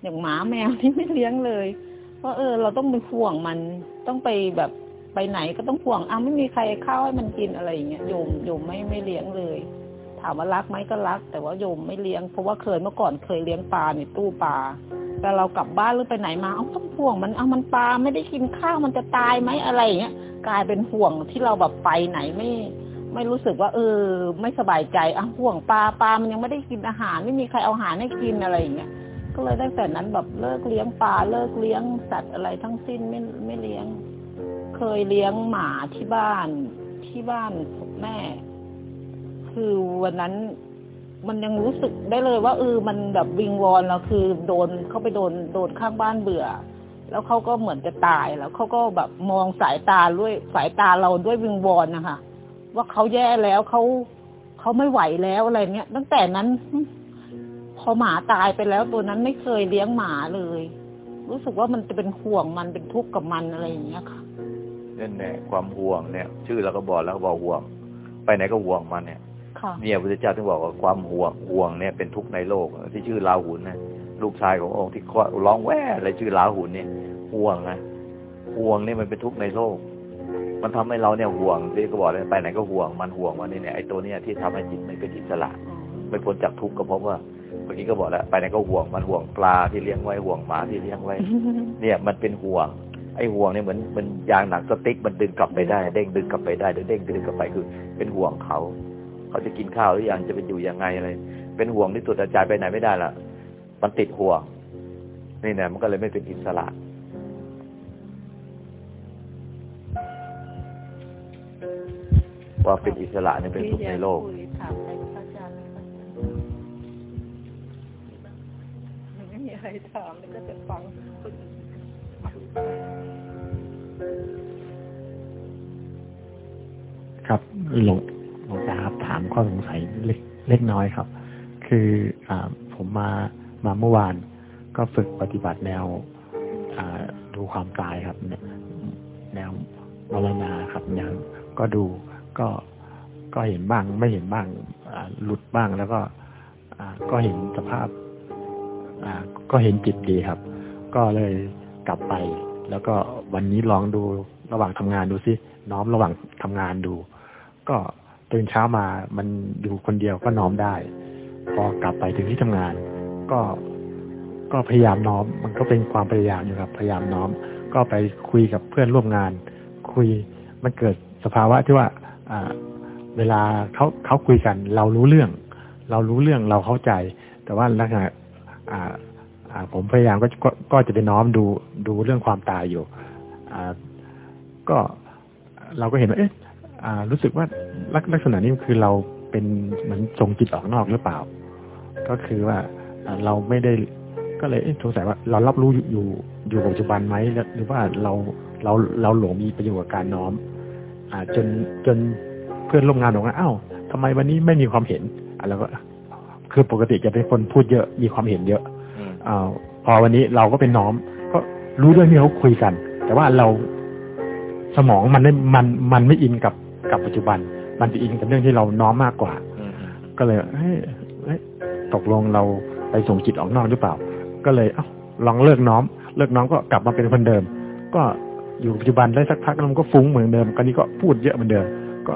อย่างหมาแมวที่ไม่เลี้ยงเลยเพราะเออ เราต้องไปห่วงมันต้องไปแบบไปไหนก็ต้องห่วงอ้าวไม่มีใครเข้าให้มันกินอะไรอย่างเงี้ยโยมโยมไม่ไม่เลี้ยงเลย ถามว่ารักไหมก็รัก แต่ว่าโยมไม่เลี้ยงเพราะว่าเคยเมื่อก่อนเคยเลี้ยงปลาในตู้ปลาแต่เรากลับบ้านหรือไปไหนมาเอาต้องห่วงมันเอามันปลาไม่ได้กินข้าวมันจะตายไหมอะไรอย่างเงี้ยกลายเป็นห่วงที่เราแบบไปไหนไม่ ไม่รู้สึกว่า เออ ไม่สบายใจอะห่วงปลาปลามันยังไม่ได้กินอาหาร ไม่มีใครเอาอาหารให้กินอะไรอย่างเงี้ยก็เลยตั้งแต่นั้นแบบเลิกเลี้ยงปลาเลิกเลี้ยงสัตว์อะไรทั้งสิ้นไม่ไม่เลี้ยง เคยเลี้ยงหมาที่บ้านที่บ้านแม่ คือวันนั้นมันยังรู้สึกได้เลยว่าเออมันแบบวิงวอนเราคือโดนเขาไปโดนโดนข้างบ้านเบื่อ แล้วเขาก็เหมือนจะตายแล้วเขาก็แบบมองสายตาด้วยสายตาเราด้วยวิงวอนนะคะ ว่าเขาแย่แล้วเขาเขาไม่ไหวแล้วอะไรเนี้ย ตั้งแต่นั้น พอหมาตายไปแล้วตัวนั้นไม่เคยเลี้ยงหมาเลย รู้สึกว่ามันจะเป็นห่วงมันเป็นทุกข์กับมันอะไรอย่างเงี้ยค่ะนั่นแหละความห่วงเนี่ย ชื่อเราก็บอกแล้วก็บอกห่วง ไปไหนก็ห่วงมันเนี่ยค่ะเนี่ยพระพุทธเจ้าถึงบอกว่าความห่วงห่วงเนี่ยเป็นทุกข์ในโลก ที่ชื่อลาหุนนะลูกชายขององค์ที่ร้องแว่อะไรชื่อลาหุนเนี่ยห่วงนะห่วงเนี่ยมันเป็นทุกข์ในโลก มันทำให้เราเนี่ยห่วงที่ก็บอกเลยไปไหนก็ห่วงมันห่วงมันนี่เนี่ยไอ้ตัวเนี้ยที่ทำให้จิตไม่เป็นอิสระ ไม่พ้นจากทุกข์ก็เพราะว่าเมื่อกี้ก็บอกแล้วไปไหนก็ห่วงมันห่วงปลาที่เลี้ยงไว้ห่วงหมาที่เลี้ยงไว้ เนี่ยมันเป็นห่วง ไอ้ห่วงเนี่ยเหมือนมันยางหนังสติ๊กมันดึงกลับไปได้เด้งดึงกลับไปได้เดี๋ยวเด้งดึงกลับไปคือ เป็นห่วงเขา เขาจะกินข้าวหรือยังจะเป็นอยู่ยังไงอะไรเป็นห่วงที่สุดแต่ใจไปไหนไม่ได้ละมันติดห่วงนี่เนี่ยมันก็เลยไม่เป็นอิสระ ว่าเป็นอิสระเนี่ยเป็นทุกข์ในโลกที่จะคุยถามอะไรกับพระอาจารย์เลยค่ะไม่มีอะไรถามเลยก็จะฟังครับหลวงหลวงตาครับถามข้อสงสัยเล็กเล็กน้อยครับ คืออ่าผมมามาเมื่อวานก็ฝึกปฏิบัติแนวอ่าดูความตายครับเนี่ยแนวมรณาครับแนวก็ดู ก็ก็เห็นบ้างไม่เห็นบ้างหลุดบ้างแล้วก็ก็เห็นสภาพก็เห็นจิตดีครับ ก็เลยกลับไป แล้วก็วันนี้ลองดูระหว่างทำงานดูซิน้อมระหว่างทำงานดู ก็ตื่นเช้ามามันอยู่คนเดียวก็น้อมได้ พอกลับไปถึงที่ทำงาน ก็ก็พยายามน้อม มันก็เป็นความพยายามอยู่ครับ พยายามน้อม ก็ไปคุยกับเพื่อนร่วมงาน คุยมันเกิดสภาวะที่ว่า เวลาเขาเขาคุยกัน เรารู้เรื่อง เรารู้เรื่องเราเข้าใจ แต่ว่าลักษณะผมพยายามก็ก็จะไปน้อมดูดูเรื่องความตายอยู่ก็เราก็เห็นว่าเอ๊ะรู้สึกว่าลักลักษณะนี้คือเราเป็นเหมือนส่งจิตออกนอกหรือเปล่า ก็คือว่าเราไม่ได้ก็เลยสงสัยว่าเรารับรู้อยู่อยู่ปัจจุบันไหมหรือว่าเราเราเราหลงมีประโยชน์กับการน้อม จนจนเพื่อนร่วมงานบอกว่าอ้าวทำไมวันนี้ไม่มีความเห็นอะแล้วก็ คือปกติจะเป็นคนพูดเยอะมีความเห็นเยอะอืมอาพอวันนี้เราก็เป็นน้อม ก็รู้เรื่องที่เขาคุยกัน แต่ว่าเราสมองมันไม่มันมันไม่อินกับกับปัจจุบัน มันจะอินกับเรื่องที่เราน้อมมากกว่าอืมก็เลยเฮ้ยเฮ้ยตกลงเราไปส่งจิตออกนอกหรือเปล่า ก็เลยเอ้าลองเลิกน้อม เลิกน้อมก็กลับมาเป็นคนเดิม ก็ อยู่ปัจจุบันได้สักพักแล้วมันก็ฟุ้งเหมือนเดิมคราวนี้ก็พูดเยอะเหมือนเดิม ก็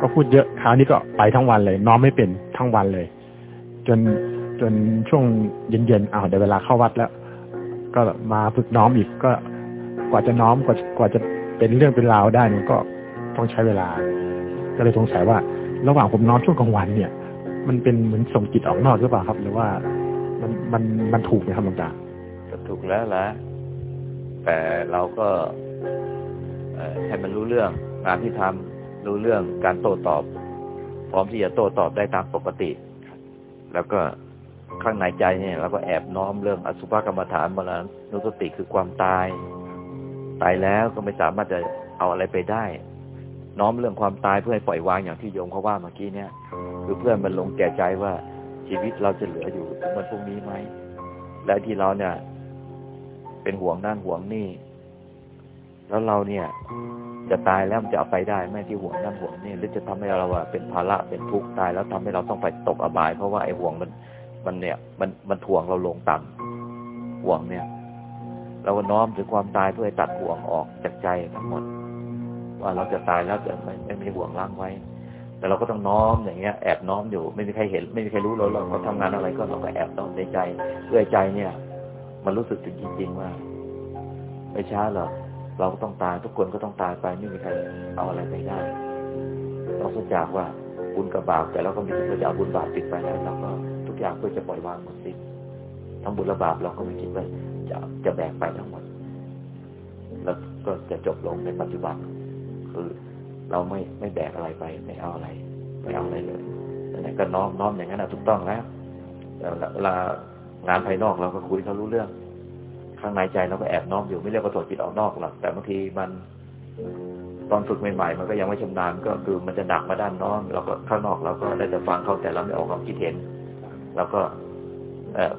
ก็พูดเยอะคราวนี้ก็ไปทั้งวันเลยน้อมไม่เป็นทั้งวันเลย จนจนช่วงเย็นๆอ้าวเดี๋ยวเวลาเข้าวัดแล้ว ก็มาฝึกน้อมอีกก็กว่าจะน้อมกว่ากว่าจะเป็นเรื่องเป็นราวได้มันก็ต้องใช้เวลา ก็เลยสงสัยว่า ระหว่างผมน้อมช่วงกลางวันเนี่ย มันเป็นเหมือนส่งจิตออกนอกหรือเปล่าครับ หรือว่ามันมันมันถูกไหมครับหลวงตาถูกแล้วละแต่เราก็ ให้มันรู้เรื่องงานที่ทำรู้เรื่องการโต้ตอบ พร้อมที่จะโต้ตอบได้ตามปกติ แล้วก็ข้างในใจเนี่ยเราก็แอบน้อมเรื่องอสุภกรรมฐานมาแล้วนุสติคือความตาย ตายแล้วก็ไม่สามารถจะเอาอะไรไปได้ น้อมเรื่องความตายเพื่อให้ปล่อยวางอย่างที่โยมเขาว่าเมื่อกี้เนี่ยคือเพื่อนมันลงแก่ใจว่าชีวิตเราจะเหลืออยู่ถึงวันพรุ่งนี้ไหมและที่เราเนี่ย เป็นห่วงนั่นห่วงนี่ แล้วเราเนี่ย จะตายแล้วมันจะเอาไปได้ไหมที่ห่วงนั่นห่วงนี่หรือจะทำให้เราอะเป็นภาระเป็นทุกข์ตายแล้วทำให้เราต้องไปตกอบาย เพราะว่าไอ้ห่วงมันมันเนี่ย มันมันถ่วงเราลงต่ำห่วงเนี่ย เราก็น้อมถึงความตายเพื่อตัดห่วงออกจากใจทั้งหมด ว่าเราจะตายแล้วจะไม่ไม่มีห่วงล่างไว้ แต่เราก็ต้องน้อมอย่างเงี้ยแอบน้อมอยู่ไม่มีใครเห็น ไม่มีใครรู้เราเราเราทำงานอะไรก็เราก็แอบน้อมในใจเพื่อให้ใจเนี่ย มันรู้สึกถึงจริงๆว่าไม่ช้าหรอก เราก็ต้องตาย ทุกคนก็ต้องตายไปไม่มีใครเอาอะไรไปได้นอกจากว่าบุญกับบาปแต่เราก็มีสิทธิ์ว่าจะเอาบุญบาปติดไปแล้วเราก็ทุกอย่างเพื่อจะปล่อยวางหมดสิ้นทั้งบุญและบาปเราก็ไม่คิดว่าจะจะแบกไปทั้งหมด แล้วก็จะจบลงในปัจจุบัน คือเราไม่ไม่แบกอะไรไปไม่เอาอะไรไม่เอาอะไรเลยแต่นั้นก็น้อมน้อมอย่างนั้นนะถูกต้องแล้วเวลางานภายนอกเราก็คุยเขารู้เรื่อง ข้างในใจเราก็แอบน้อมอยู่ไม่เรียกว่าถอดจิตออกนอกหรอกแต่บางทีมันตอนฝึกใหม่ๆมันก็ยังไม่ชำนาญก็คือมันจะหนักมาด้านน้อมเราก็ข้างนอกเราก็ได้แต่ฟังเขาแต่เราไม่ออกความคิดเห็นเราก็เออ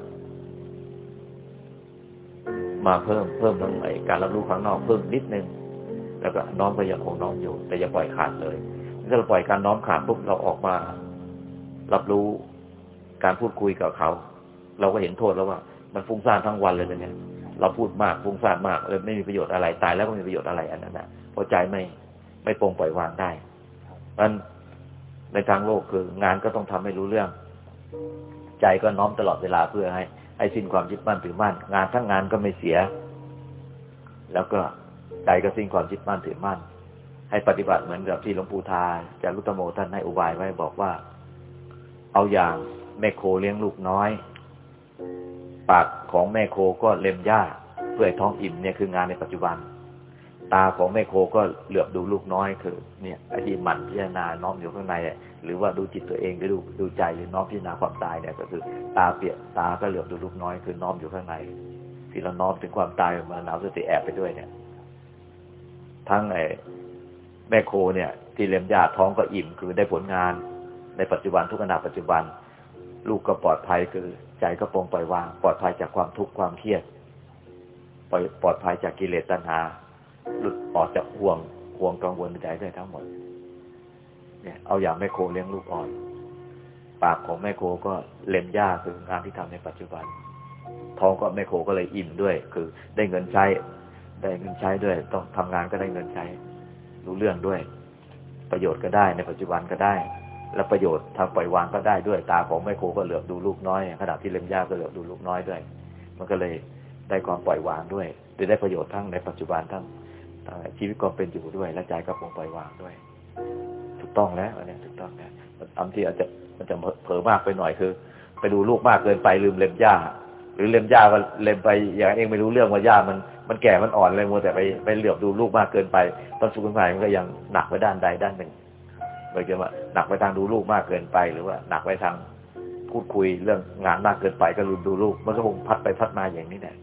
มาเพิ่มเพิ่มตรงไอการรับรู้ข้างนอกเพิ่มนิดนึงแล้วก็น้อมก็ยังคงน้อมอยู่ แต่อย่าปล่อยขาดเลยถ้าเราปล่อยการน้อมขาดปุ๊บเราออกมา รับรู้การพูดคุยกับเขา เราก็เห็นโทษแล้วว่า มันฟุ้งซ่านทั้งวันเลยนะเนี่ย เราพูดมากฟุ้งซ่านมากเลยไม่มีประโยชน์อะไรตายแล้วก็ไม่มีประโยชน์อะไรอันนั้นนะพราะใจไม่ไม่ปรงปล่อยวางได้มันในทางโลกคืองานก็ต้องทำให้รู้เรื่อง ใจก็น้อมตลอดเวลาเพื่อให้ให้สิ้นความยึดมั่นถือมั่นงานทั้งงานก็ไม่เสีย แล้วก็ใจก็สิ้นความยึดมั่นถือมั่น ให้ปฏิบัติเหมือนกับที่หลวงปู่ทาจารุตโมท่านให้อุบายไว้บอกว่า เอาอย่างแม่โคเลี้ยงลูกน้อย ปากของแม่โคก็เล็มหญ้าเพื่อท้องอิ่มเนี่ยคืองานในปัจจุบัน ตาของแม่โคก็เหลือบดูลูกน้อยคือ เนี่ยไอ้ที่หมั่นพิจารณาน้อมอยู่ข้างในหรือว่าดูจิตตัวเองหรือดูดูใจหรือน้อมพิจารณาความตายเนี่ยก็คือ ตาเปียกตาก็เหลือบดูลูกน้อยคือน้อมอยู่ข้างในที่เราน้อมถึงความตายมาหนาวสติแอบไปด้วยเนี่ย ทั้งไอ้แม่โคเนี่ย ที่เล็มหญ้าท้องก็อิ่มคือได้ผลงานในปัจจุบันทุกขณะปัจจุบัน ลูกก็ปลอดภัยคือ ใจก็ปลงปล่อยวาง ปลอดภัยจากความทุกข์ความเครียดปลอดปลอดภัยจากกิเลสตัณหา หลุดออกจากห่วงห่วงกังวลใจได้ทั้งหมด เนี่ย เอาอย่างแม่โคเลี้ยงลูกอ่อน ปากของแม่โคก็เล็มหญ้าคืองานที่ทำในปัจจุบันท้องก็แม่โคก็เลยอิ่มด้วย คือ ได้เงินใช้ ได้เงินใช้ด้วย ต้องทำงานก็ได้เงินใช้ รู้เรื่องด้วย ประโยชน์ก็ได้ในปัจจุบันก็ได้ และประโยชน์ทางปล่อยวางก็ได้ด้วยตาของแม่ครูก็เหลือบดูลูกน้อยขณะที่เล็มยาก็เหลือบดูลูกน้อยด้วย มันก็เลยได้ความปล่อยวางด้วยหรือได้ประโยชน์ทั้งในปัจจุบันทั้งชีวิตความเป็นอยู่ด้วย และใจก็คงปล่อยวางด้วย ถูกต้องแล้วอันนี้ถูกต้องแล้วอันที่อาจจะมันจะเผลอมากไปหน่อยคือ ไปดูลูกมากเกินไปลืมเล็มหญ้า หรือเล็มหญ้าก็เล็มไปอย่างเองไม่รู้เรื่องว่าหญ้ามันมันแก่มันอ่อนเลยมัวแต่ไปไปเหลือบดูลูกมากเกินไปตอนสุขภาพมันก็ยังหนักไปด้านใดด้านหนึ่ง หมายถึงว่าหนักไปทางดูลูกมากเกินไป หรือว่าหนักไปทางพูดคุยเรื่องงานมากเกินไปก็ลืมดูลูกมันก็คงพัดไปพัดมาอย่างนี้แหละ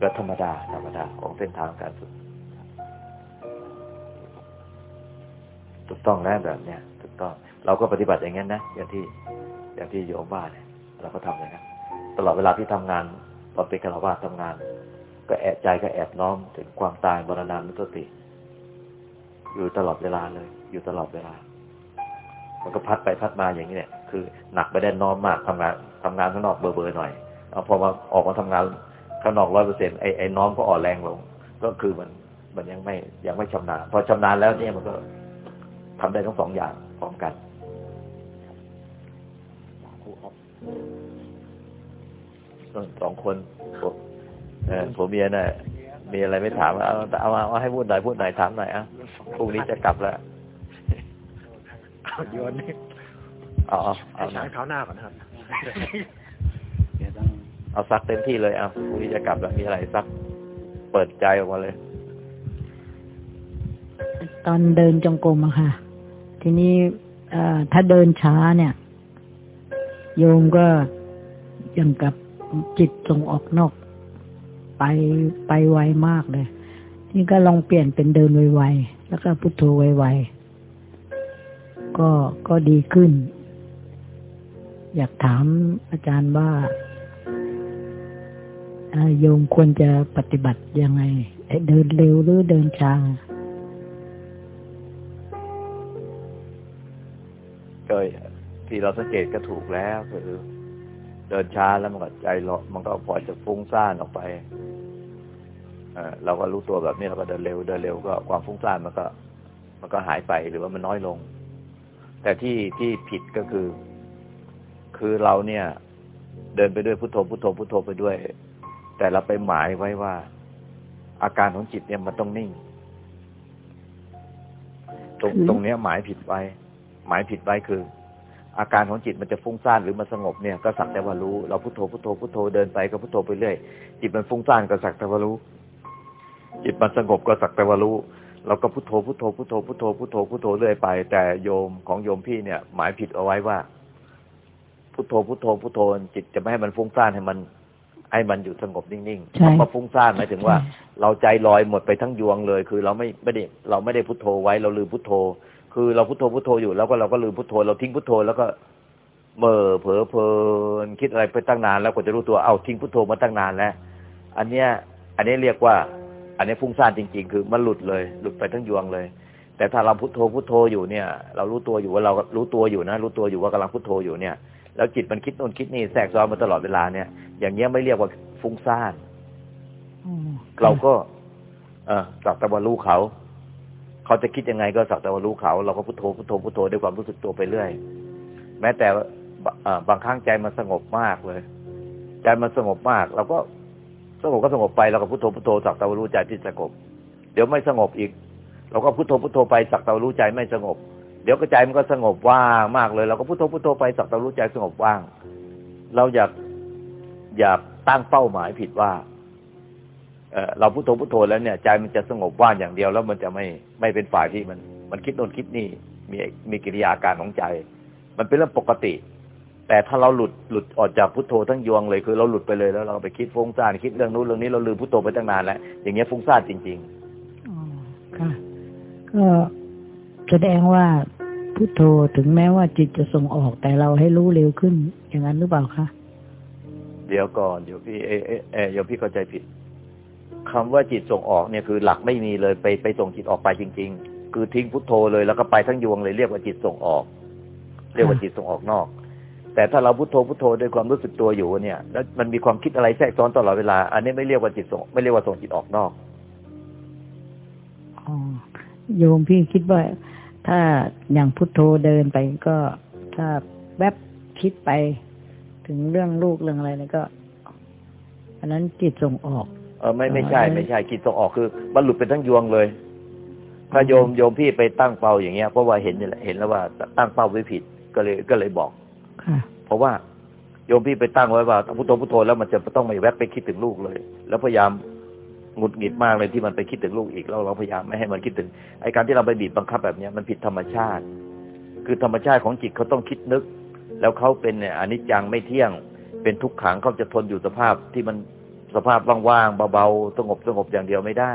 ก็ธรรมดาธรรมดาของเส้นทางการฝึกถูกต้องแล้วแบบเนี้ยถูกต้อง เราก็ปฏิบัติอย่างนั้นนะอย่างที่อย่างที่โยมว่าเนี่ยเราก็ทำอย่างนั้นตลอดเวลาที่ทำงานตอนเป็นฆราวาสทำงาน ก็แอบใจก็แอบน้อมถึงความตายบรณานุสติ อยู่ตลอดเวลาเลย อยู่ตลอดเวลา มันก็พัดไปพัดมาอย่างนี้เนี่ย คือหนักไปได้น้อมมากทำงานทำงานข้างนอกเบอร์เบอร์หน่อยเอาพอมาออกมาทำงานข้างนอกร้อยเปอร์เซ็นต์ไอ้ไอ้น้อมก็อ่อนแรงลง ก็คือมันมันยังไม่ยังไม่ชำนาญพอชำนาญแล้วเนี่ยมันก็ทำได้ทั้งสองอย่างพร้อมกันสองคนผมเมียน่ะมีอะไรไม่ถามเอาเอาเอาให้พูดหน่อยพูดหน่อยถามหน่อยอะพรุ่งนี้จะกลับแล้ว โยนนี่เอาเอาให้เอาช้างเท้าหน้าก่อนนะครับเอาซักเต็มที่เลยเอาพรุ่งนี้จะกลับแล้วมีอะไรซัก เปิดใจออกมาเลย ตอนเดินจงกรมอะค่ะ ทีนี้เอ่อถ้าเดินช้าเนี่ย โยมก็ยังกับจิตส่งออกนอก ไปไปไวมากเลย นี่ก็ลองเปลี่ยนเป็นเดินไวๆแล้วก็พุทโธไวๆ ก็ก็ดีขึ้น อยากถามอาจารย์ว่าโยมควรจะปฏิบัติยังไง เดินเร็วหรือเดินช้าก็ที่เราสังเกตก็ถูกแล้วคือเดินช้าแล้วมันก็ใจเรามันก็ปล่อจะฟุ้งซ่านออกไปเออเราก็รู้ตัวแบบนี้เราก็เดินเร็วเดินเร็วก็ความฟุ้งซ่านมันก็ มันก็หายไปหรือว่ามันน้อยลง แต่ที่ที่ผิดก็คือ คือเราเนี่ย เดินไปด้วยพุทโธพุทโธพุทโธไปด้วย แต่เราไปหมายไว้ว่า อาการของจิตเนี่ยมันต้องนิ่ง ตรงตรงเนี้ยหมายผิดไว้ หมายผิดไว้คือ อาการของจิตมันจะฟุ้งซ่านหรือมันสงบเนี่ยก็สักแต่ว่ารู้เราพุทโธพุทโธพุทโธเดินไปก็พุทโธไปเรื่อยจิตมันฟุ้งซ่านก็สักแต่ว่ารู้จิตมันสงบก็สักแต่ว่ารู้ เราก็พุทโธพุทโธพุทโธพุทโธพุทโธพุทโธเรื่อยไป แต่โยมของโยมพี่เนี่ย หมายผิดเอาไว้ว่า พุทโธพุทโธพุทโธจิตจะไม่ให้มันฟุ้งซ่านให้มันให้มันอยู่สงบนิ่งๆใช่คำว่าฟุ้งซ่านหมายถึงว่า เราใจลอยหมดไปทั้งยวงเลย คือเราไม่ไม่ได้เราไม่ได้พุทโธไว้เราลืมพุทโธ คือเราพุทโธพุทโธอยู่แล้วก็เราก็ลืมพุทโธ เราทิ้งพุทโธแล้วก็เมื่อเผลอเพลินคิดอะไรไปตั้งนาน แล้วกว่าจะรู้ตัวเอาทิ้งพุทโธมาตั้งนานแล้ว อันเนี้ย อันนี้เรียกว่า อันนี้ฟุ้งซ่านจริง ๆ คือมันหลุดเลย หลุดไปทั้งยวงเลย แต่ถ้าเราพุทโธพุทโธอยู่เนี่ย เรารู้ตัวอยู่ว่าเรารู้ตัวอยู่นะ รู้ตัวอยู่ว่ากำลังพุทโธอยู่เนี่ย แล้วจิตมันคิดโน่นคิดนี่แทรกซ้อนมาตลอดเวลาเนี่ย อย่างเงี้ยไม่เรียกว่าฟุ้งซ่านอ๋อเราก็ เออสักแต่ว่ารู้เขาเขาจะคิดยังไงก็สักแต่ว่ารู้เขา เราก็พุทโธพุทโธพุทโธด้วยความรู้สึกตัวไปเรื่อย แม้แต่ว่าเอ่อบางครั้งใจมันสงบมากเลย ใจมันสงบมาก เราก็ สงบก็สงบไปเราก็พุทโธพุทโธสักต่ว่ารู้ใจที่สงบเดี๋ยวไม่สงบอีก เราก็พุทโธพุทโธไปสักต่ว่ารู้ใจไม่สงบ เดี๋ยวก็ใจมันก็สงบว่างมากเลย เราก็พุทโธพุทโธไปสักต่ว่ารู้ใจสงบว่าง เราอยากอยากตั้งเป้าหมายผิดว่าเอเราพุทโธพุทโธแล้วเนี่ยใจมันจะสงบว่างอย่างเดียวแล้วมันจะไม่ไม่เป็นฝ่ายที่มัน มันคิดโน่นคิดนี่มีมีกิริยาการของใจ มันเป็นเรื่องปกติ แต่ถ้าเราหลุดหลุดออกจากพุทโธทั้งยวงเลยคือเราหลุดไปเลยแล้วเราไปคิดฟุ้งซ่านคิดเรื่องนู้นเรื่องนี้เราลืมพุทโธไปตั้งนานแล้วอย่างเงี้ยฟุ้งซ่านจริงอ๋อค่ะก็แสดงว่าพุทโธถึงแม้ว่าจิตจะส่งออกแต่เราให้รู้เร็วขึ้น อย่างนั้นหรือเปล่าคะๆเดี๋ยวก่อนเดี๋ยวพี่เอเอเอเดี๋ยวพี่เข้าใจผิดคำว่าจิตส่งออกเนี่ยคือหลักไม่มีเลยไปไปส่งจิตออกไปจริง ๆ คือทิ้งพุทโธเลยแล้วก็ไปทั้งยวงเลยเรียกว่าจิตส่งออก เรียกว่าจิตส่งออกนอก แต่ถ้าเราพุทโธพุทโธด้วยความรู้สึกตัวอยู่เนี่ย แล้วมันมีความคิดอะไรแทรกซ้อนตลอดเวลา อันนี้ไม่เรียกว่าจิตส่งไม่เรียกว่าส่งจิตออกนอกอ๋อโยมพี่คิดว่า ถ้าอย่างพุทโธเดินไปก็ถ้าแวบคิดไปถึงเรื่องลูกเรื่องอะไรนี่ก็ อันนั้นจิตส่งออก เออไม่ไม่ใช่ ไม่ใช่คิดต้องออกคือ มันหลุดไปทั้งยวงเลยถ้าโยมโยมพี่ไปตั้งเป้าอย่างเงี้ยเพราะว่าเห็นนี่แหละเห็นแล้วว่าตั้งเป้าไว้ผิดก็เลยก็เลยบอกค่ะ เพราะว่าโยมพี่ไปตั้งไว้ว่าพุทโธพุทโธแล้วมันจะต้องไม่แวบไปคิดถึงลูกเลย แล้วพยายามหงุดหงิดมากเลยที่มันไปคิดถึงลูกอีกแล้วเราพยายามไม่ให้มันคิดถึงไอ้การที่เราไปบีบบังคับแบบเนี้ยมันผิดธรรมชาติ คือธรรมชาติของจิตเขาต้องคิดนึก แล้วเขาเป็นเนี่ยอนิจจังไม่เที่ยง เป็นทุกขังเขาจะทนอยู่สภาพที่มันสภาพว่างๆเบาๆสงบสงบอย่างเดียวไม่ได้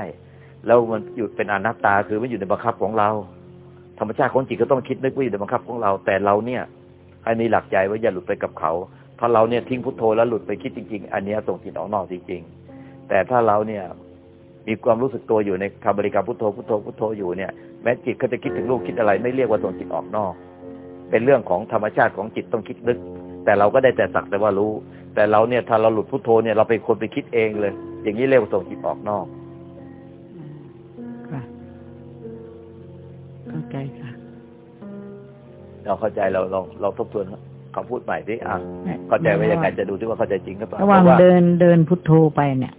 แล้วมันหยุดเป็นอนัตตาคือไมันอยู่ในบังคับของเรา ธรรมชาติของจิตก็ต้องคิดนึกว่าอยู่ในบังคับของเรา แต่เราเนี่ย ให้มีหลักใจว่าอย่าหลุดไปกับเขา ถ้าเราเนี่ยทิ้งพุทโธแล้วหลุดไปคิดจริง ๆ อันเนี้ยส่งจิตออกนอกจริงๆ แต่ถ้าเราเนี่ยมีความรู้สึกตัวอยู่ในคำบริกรรมพุทโธพุทโธพุทโธอยู่เนี่ยแม้จิตเขาจะคิดถึงลูกคิดอะไร ไม่เรียกว่าส่งจิตออกนอก เป็นเรื่องของธรรมชาติของจิตต้องคิดนึก แต่เราก็ได้แต่สักแต่ว่ารู้ แต่เราเนี่ยถ้าเราหลุดพุทโธเนี่ยเราเป็นคนไปคิดเองเลย อย่างนี้เรียกว่าส่งจิตออกนอก เราเข้าใจเราลองเราทบทวนคำพูดใหม่สิอะเข้าใจไว้ยังไงจะดูที่ว่าเข้าใจจริงหรือเปล่าระหว่างเพราะว่าเดินเดินพุทโธไปเนี่ย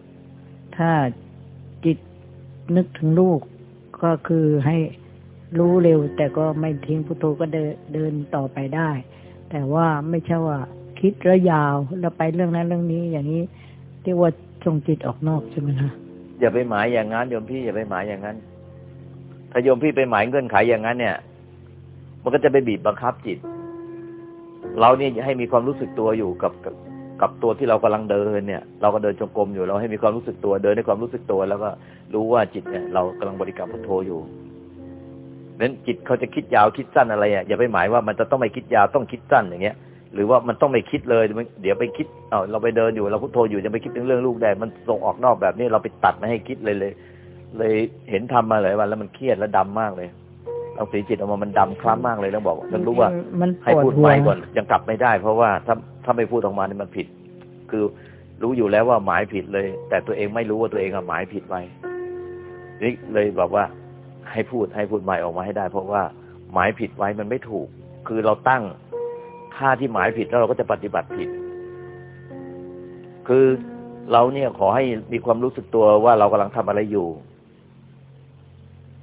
ถ้าจิตนึกถึงลูกก็คือให้รู้เร็ว แต่ก็ไม่ทิ้งพุทโธก็เดินเดินต่อไปได้ แต่ว่าไม่ใช่ว่าคิดระยาวแล้วไปเรื่องนั้นเรื่องนี้อย่างนี้เรียกว่าส่งจิตออกนอกใช่ไหมคะอย่าไปหมายอย่างนั้นโยมพี่อย่าไปหมายอย่างนั้นถ้าโยมพี่ไปหมายเงื่อนไขอย่างนั้นเนี่ย มันก็จะไปบีบบังคับจิต เราเนี่ยให้มีความรู้สึกตัวอยู่กับกับตัวที่เรากำลังเดินเนี่ย เราก็เดินจงกรมอยู่เราให้มีความรู้สึกตัวเดินในความรู้สึกตัว แล้วก็รู้ว่าจิตเนี่ย เรากำลังบริกรรมพุทโธอยู่นั้นจิตเขาจะคิดยาวคิดสั้นอะไรอะอย่าไปหมายว่ามันจะต้องไม่คิดยาวต้องคิดสั้นอย่างเงี้ย หรือว่ามันต้องไม่คิดเลย เดี๋ยวไปคิดเออเราไปเดินอยู่เราพุทโธอยู่จะไปคิดถึงเรื่องลูกแดดมันส่งออกนอกแบบนี้เราไปตัดไม่ให้คิดเลยเลย เลยเห็นทำมาหลายวันแล้วมันเครียดและดำมากเลย เอาสีจิตออกมามันดำคล้ำมากเลยต้องบอกมันรู้ว่ามันปให้วดพูดหัใหวม่ก่อนยังกลับไม่ได้ เพราะว่าถ้าถ้าไม่พูดออกมาเนี่ยมันผิด คือรู้อยู่แล้วว่าหมายผิดเลย แต่ตัวเองไม่รู้ว่าตัวเองอะหมายผิดไปนี่เลยบอกว่าให้พูดให้พูดใหม่ออกมาให้ได้ เพราะว่าหมายผิดไว้มันไม่ถูก คือเราตั้งค่าที่หมายผิดแล้วเราก็จะปฏิบัติผิด คือเราเนี่ยขอให้มีความรู้สึกตัวว่าเรากำลังทำอะไรอยู่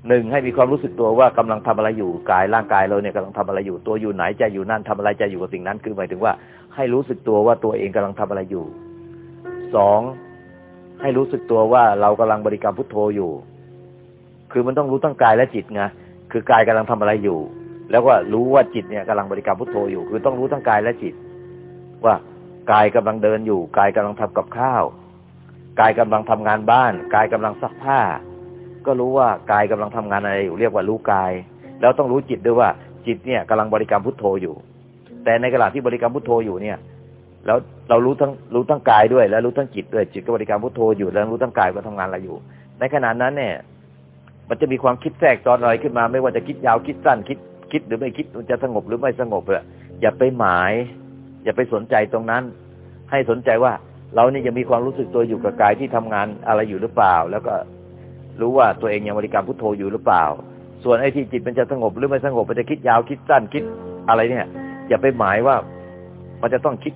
หนึ่งให้มีความรู้สึกตัวว่ากำลังทำอะไรอยู่กายร่างกายเราเนี่ยกำลังทำอะไรอยู่ตัวอยู่ไหนใจอยู่นั่นทำอะไรใจอยู่กับสิ่งนั้นคือหมายถึงว่า ให้รู้สึกตัวว่าตัวเองกำลังทำอะไรอยู่สองให้รู้สึกตัวว่าเรากำลังบริกรรมพุทโธอยู่ คือมันต้องรู้ทั้งกายและจิตไงคือกายกำลังทำอะไรอยู่ แล้วก็รู้ว่าจิตเนี่ยกำลังบริกรรมพุทโธอยู่ คือต้องรู้ทั้งกายและจิต ว่ากายกำลังเดินอยู่ กายกำลังทำกับข้าว กายกำลังทำงานบ้าน กายกำลังซักผ้า ก็รู้ว่ากายกำลังทำงานอะไรอยู่เรียกว่ารู้กาย แล้วต้องรู้จิตด้วยว่าจิตเนี่ยกำลังบริกรรมพุทโธอยู่ แต่ในขณะที่บริกรรมพุทโธอยู่เนี่ย แล้วเรารู้ทั้งรู้ทั้งกายด้วย แล้วรู้ทั้งจิตด้วยจิตก็บริกรรมพุทโธอยู่แล้วรู้ทั้งกายก็ทำงานอะไรอยู่ ในขณะนั้นเนี่ย มันจะมีความคิดแทรกซ้อนอะไรขึ้นมา ไม่ว่าจะคิดยาวคิดสั้นคิดคิดหรือไม่คิดมันจะสงบหรือไม่สงบอะอย่าไปหมาย อย่าไปสนใจตรงนั้น ให้สนใจว่าเรานี่ยังมีความรู้สึกตัวอยู่กับกายที่ทำงานอะไรอยู่หรือเปล่า แล้วก็ รู้ว่าตัวเองยังบริกรรมพุทโธอยู่หรือเปล่า ส่วนไอ้ที่จิตมันจะสงบหรือไม่สงบมันจะคิดยาวคิดสั้นคิดอะไรเนี่ย อย่าไปหมายว่ามันจะต้องคิด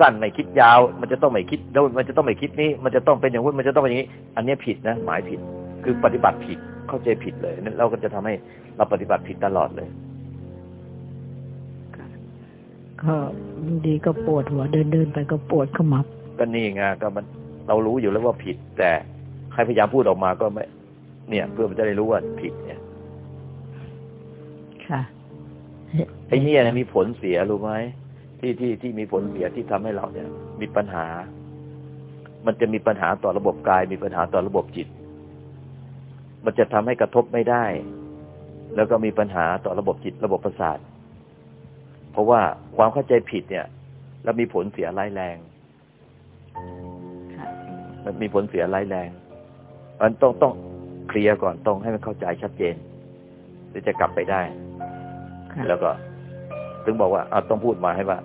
สั้นไม่คิดยาว มันจะต้องไม่คิดแล้วมันจะต้องไม่คิดนี้ มันจะต้องเป็นอย่างนู้นมันจะต้องเป็นอย่างนี้ อันนี้ผิดนะ หมายผิด คือปฏิบัติผิดเข้าใจผิดเลยนั่นเราก็จะทำให้เราปฏิบัติผิดตลอดเลยก็บางทีก็ปวดหัวเดินเดินไปก็ปวดขมับก็นี่ไงก็มันเรารู้อยู่แล้วว่าผิด แต่ใครพยายามพูดออกมาก็ไม่ เนี่ย เพื่อมันจะได้รู้ว่าผิดเนี่ย ค่ะไอ้เนี่ยมีผลเสียรู้ไหมที่ที่ที่มีผลเสียที่ทำให้เราเนี่ย มีปัญหา มันจะมีปัญหาต่อระบบกาย มีปัญหาต่อระบบจิต มันจะทำให้กระทบไม่ได้ แล้วก็มีปัญหาต่อระบบจิต ระบบประสาท เพราะว่าความเข้าใจผิดเนี่ย แล้วมีผลเสียร้ายแรงมันมีผลเสียร้ายแรง มันต้องต้อง เคลียร์ก่อนต้องให้มันเข้าใจชัดเจนถึงจะกลับไปได้ค่ะแล้วก็ถึงบอกว่าเอาต้องพูดมาให้ว่า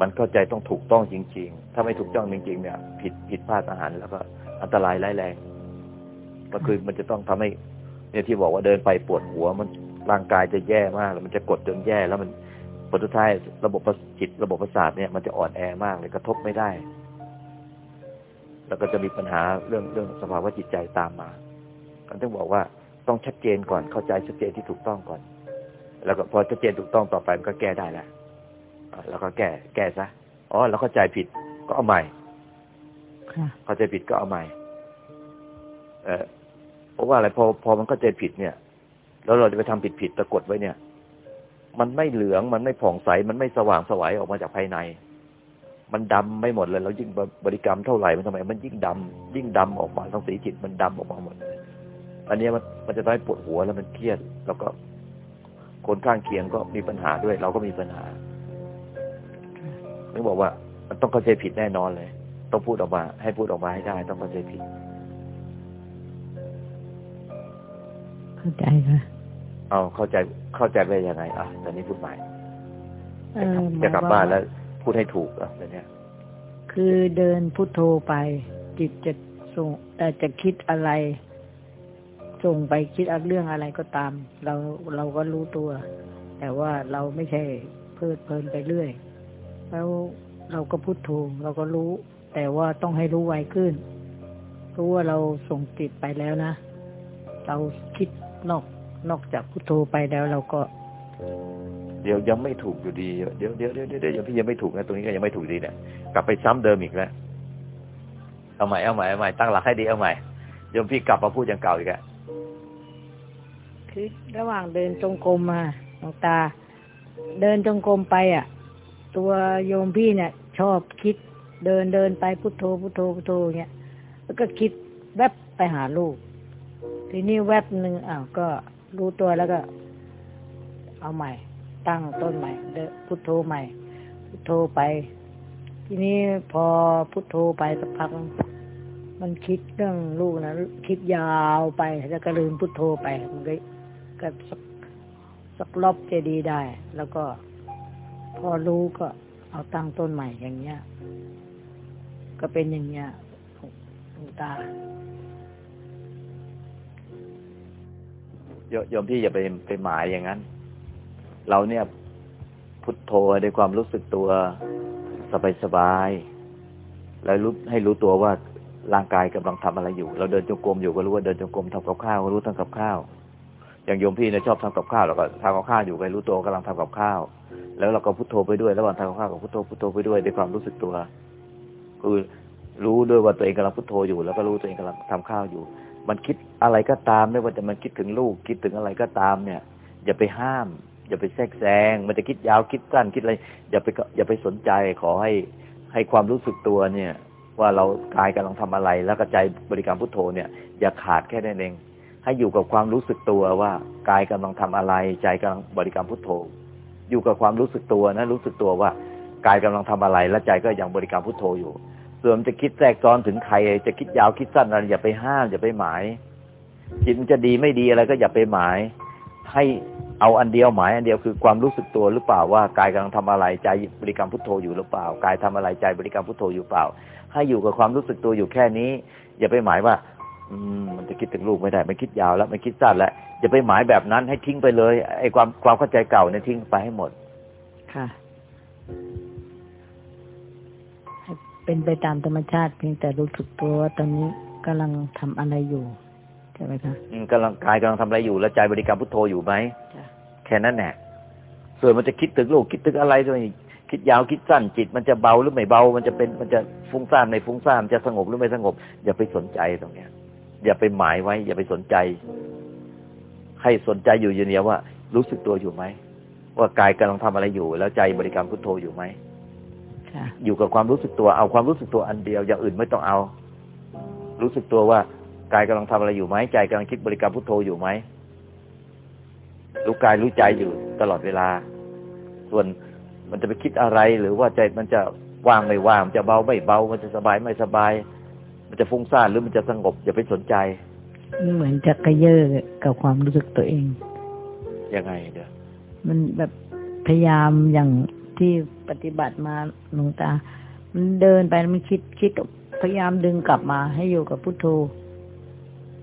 มันเข้าใจต้องถูกต้องจริง ๆ ถ้าไม่ถูกต้องจริง ๆ เนี่ย ผิดผิดพลาดอาหารแล้วก็อันตรายร้ายแรง ก็คือมันจะต้องทำให้ เนี่ยที่บอกว่าเดินไปปวดหัว มันร่างกายจะแย่มากแล้วมันจะกดจนแย่แล้วมันผลสุดท้ายระบบจิตระบบประสาทเนี่ยมันจะอ่อนแอมากเลยกระทบไม่ได้ แล้วก็จะมีปัญหาเรื่องเรื่องสภาวะจิตใจตามมา ก็ต้องบอกว่าต้องชัดเจนก่อนเข้าใจชัดเจนที่ถูกต้องก่อน แล้วก็พอชัดเจนถูกต้องต่อไปมันก็แก้ได้แล้วแล้วก็แก้แก้ซะอ๋อเราเข้าใจผิดก็เอาใหม่เข้าใจผิดก็เอาใหม่ เออเพราะว่าอะไรพอพอมันเข้าใจผิดเนี่ย แล้วเราจะไปทำผิดผิดตะกดไว้เนี่ย มันไม่เหลืองมันไม่ผ่องใสมันไม่สว่างสวัยออกมาจากภายใน มันดำไม่หมดเลย แล้วยิ่งบริกรรมเท่าไหร่มันทำไม มันยิ่งดำยิ่งดำออกมาทั้งสีจิตมันดำออกมาหมด อันนี้มันมันจะได้ปวดหัวแล้วมันเครียด แล้วก็คนข้างเคียงก็มีปัญหาด้วย เราก็มีปัญหานึกบอกว่า มันต้องเข้าใจผิดแน่นอนเลย ต้องพูดออกมา ให้พูดออกมาให้ได้ ต้องเข้าใจผิด เข้าใจค่ะเอาเข้าใจเข้าใจไปยังไงอะตอนนี้พูดใหม่จะกลับบ้านแล้ว พูดให้ถูกอะตอนนี้คือเดินพุทโธไป จิตจะส่งแต่จะคิดอะไร ส่งไปคิดเรื่องอะไรก็ตาม เราเราก็รู้ตัว แต่ว่าเราไม่ใช่เพลิดเพลินไปเรื่อย แล้วเราก็พุทโธเราก็รู้ แต่ว่าต้องให้รู้ไวขึ้น รู้ว่าเราส่งจิตไปแล้วนะ เราคิดนอกนอกจากพุทโธไปแล้วเราก็ เดี๋ยวยังไม่ถูกอยู่ดี เดี๋ยวเดี๋ยวเดี๋ยวเดี๋ยวพี่ยังไม่ถูกนะตรงนี้ก็ยังไม่ถูกดีเนี่ยกลับไปซ้ำเดิมอีกแล้วเอาใหม่เอาใหม่เอาใหม่ตั้งหลักให้ดีเอาใหม่ยมพี่กลับมาพูดอย่างเก่าอีกแล้ว คือระหว่างเดินจงกรมมาหลวงตา เดินจงกรมไปอะ ตัวโยมพี่เนี่ย ชอบคิดเดินเดินไปพุทโธพุทโธพุทโธเงี้ยแล้วก็คิดแวบไปหาลูก ทีนี้แวบหนึ่งอ้าวก็รู้ตัวแล้วก็ เอาใหม่ ตั้งต้นใหม่ เดพุทโธใหม่ พุทโธไป ทีนี้พอพุทโธไปสักพักมันคิดเรื่องลูกนะคิดยาวไปแล้วก็ลืมพุทโธไปมันก็ ก็สักสักรอบจะดีได้ แล้วก็พอรู้ก็เอาตั้งต้นใหม่อย่างเงี้ย ก็เป็นอย่างเงี้ยหลวงตาโยมพี่อย่าไปไปหมายอย่างนั้น เราเนี่ยพุทโธด้วยความรู้สึกตัวสบายสบายแล้วรู้ให้รู้ตัวว่าร่างกายกำลังทำอะไรอยู่ เราเดินจงกรมอยู่ก็รู้ว่าเดินจงกรมทำกับข้าวก็รู้ทำกับข้าว อย่างโยมพี่เนี่ยชอบทำกับข้าวเราก็ทำกับข้าวอยู่ก็รู้ตัวกำลังทำกับข้าว แล้วเราก็พุทโธไปด้วยระหว่างทำกับข้าวกับพุทโธพุทโธไปด้วยด้วยความรู้สึกตัวคือรู้ด้วยว่าตัวเองกำลังพุทโธอยู่ แล้วก็รู้ตัวเองกำลังทำข้าวอยู่ มันคิดอะไรก็ตามไม่ว่าจะมันคิดถึงลูกคิดถึงอะไรก็ตามเนี่ย อย่าไปห้าม อย่าไปแทรกแซง มันจะคิดยาวคิดสั้นคิดอะไรอย่าไปอย่าไปสนใจขอให้ให้ความรู้สึกตัวเนี่ย ว่าเรากายกำลังทำอะไร แล้วก็ใจบริการพุทโธเนี่ย อย่าขาดแค่นั้นเอง ให้อยู่กับความรู้สึกตัวว่ากายกำลังทำอะไร ใจกำลังบริการมพุทโธ อยู่กับความรู้สึกตัวนะรู้สึกตัวว่ากายกำลังทำอะไร และใจก็ยังบริการมพุทโธอยู่ ส่วนจะคิดแทรกซ้อนถึงใครจะคิดยาวคิดสั้นอะไรอย่าไปห้ามอย่าไปหมายจิตมันจะดีไม่ดีอะไรก็อย่าไปหมาย ให้เอาอันเดียวหมายอันเดียวคือความรู้สึกตัวหรือเปล่าว่ากายกำลังทำอะไรใจบริกรรมพุทโธอยู่หรือเปล่ากายทำอะไรใจบริกรรมพุทโธอยู่เปล่า ให้อยู่กับความรู้สึกตัวอยู่แค่นี้ อย่าไปหมายว่า มมันจะคิดถึงลูกไม่ได้ มันคิดยาวแล้วมันคิดสั้นแล้วอย่าไปหมายแบบนั้นให้ทิ้งไปเลยไอ้ความความเข้าใจเก่าเนี่ยทิ้งไปให้หมด ค่ะเป็นไปตามธรรมชาติเพียงแต่รู้สึกตัวว่าตอนนี้กำลังทำอะไรอยู่ใช่ไหมคะกำลังกายกำลังทำอะไรอยู่แล้วใจบริกรรมพุทโธอยู่ไหมแค่นั้นแหละส่วนมันจะคิดถึงโลกคิดถึงอะไรด้วยคิดยาวคิดสั้นจิตมันจะเบาหรือไม่เบา มันจะเป็นมันจะฟุ้งซ่านไม่ฟุ้งซ่านจะสงบหรือไม่สงบ อย่าไปสนใจตรงเนี้ย อย่าไปหมายไว้ อย่าไปสนใจ ให้สนใจอยู่อย่างเดียวว่า รู้สึกตัวอยู่ไหม ว่ากายกำลังทำอะไรอยู่ แล้วใจบริกรรมพุทโธอยู่ไหมอยู่กับความรู้สึกตัวเอาความรู้สึกตัวอันเดียว อย่างอื่นไม่ต้องเอา รู้สึกตัวว่ากายกำลังทำอะไรอยู่ไหมใจกำลังคิดบริกรรมพุทโธอยู่ไหมรู้กายรู้ใจอยู่ตลอดเวลา ส่วนมันจะไปคิดอะไรหรือว่าใจมันจะว่างไม่ว่างมันจะเบาไม่เบา มันจะสบายไม่สบายมัน จะฟุ้งซ่านหรือมันจะสงบอย่าไปสนใจ เหมือนจะกระเยาะกับความรู้สึกตัวเองยังไงเดี๋ยวมันแบบพยายามอย่างที่ปฏิบัติมาหลวงตา มันเดินไปมันคิดคิดพยายามดึงกลับมาให้อยู่กับพุทโธ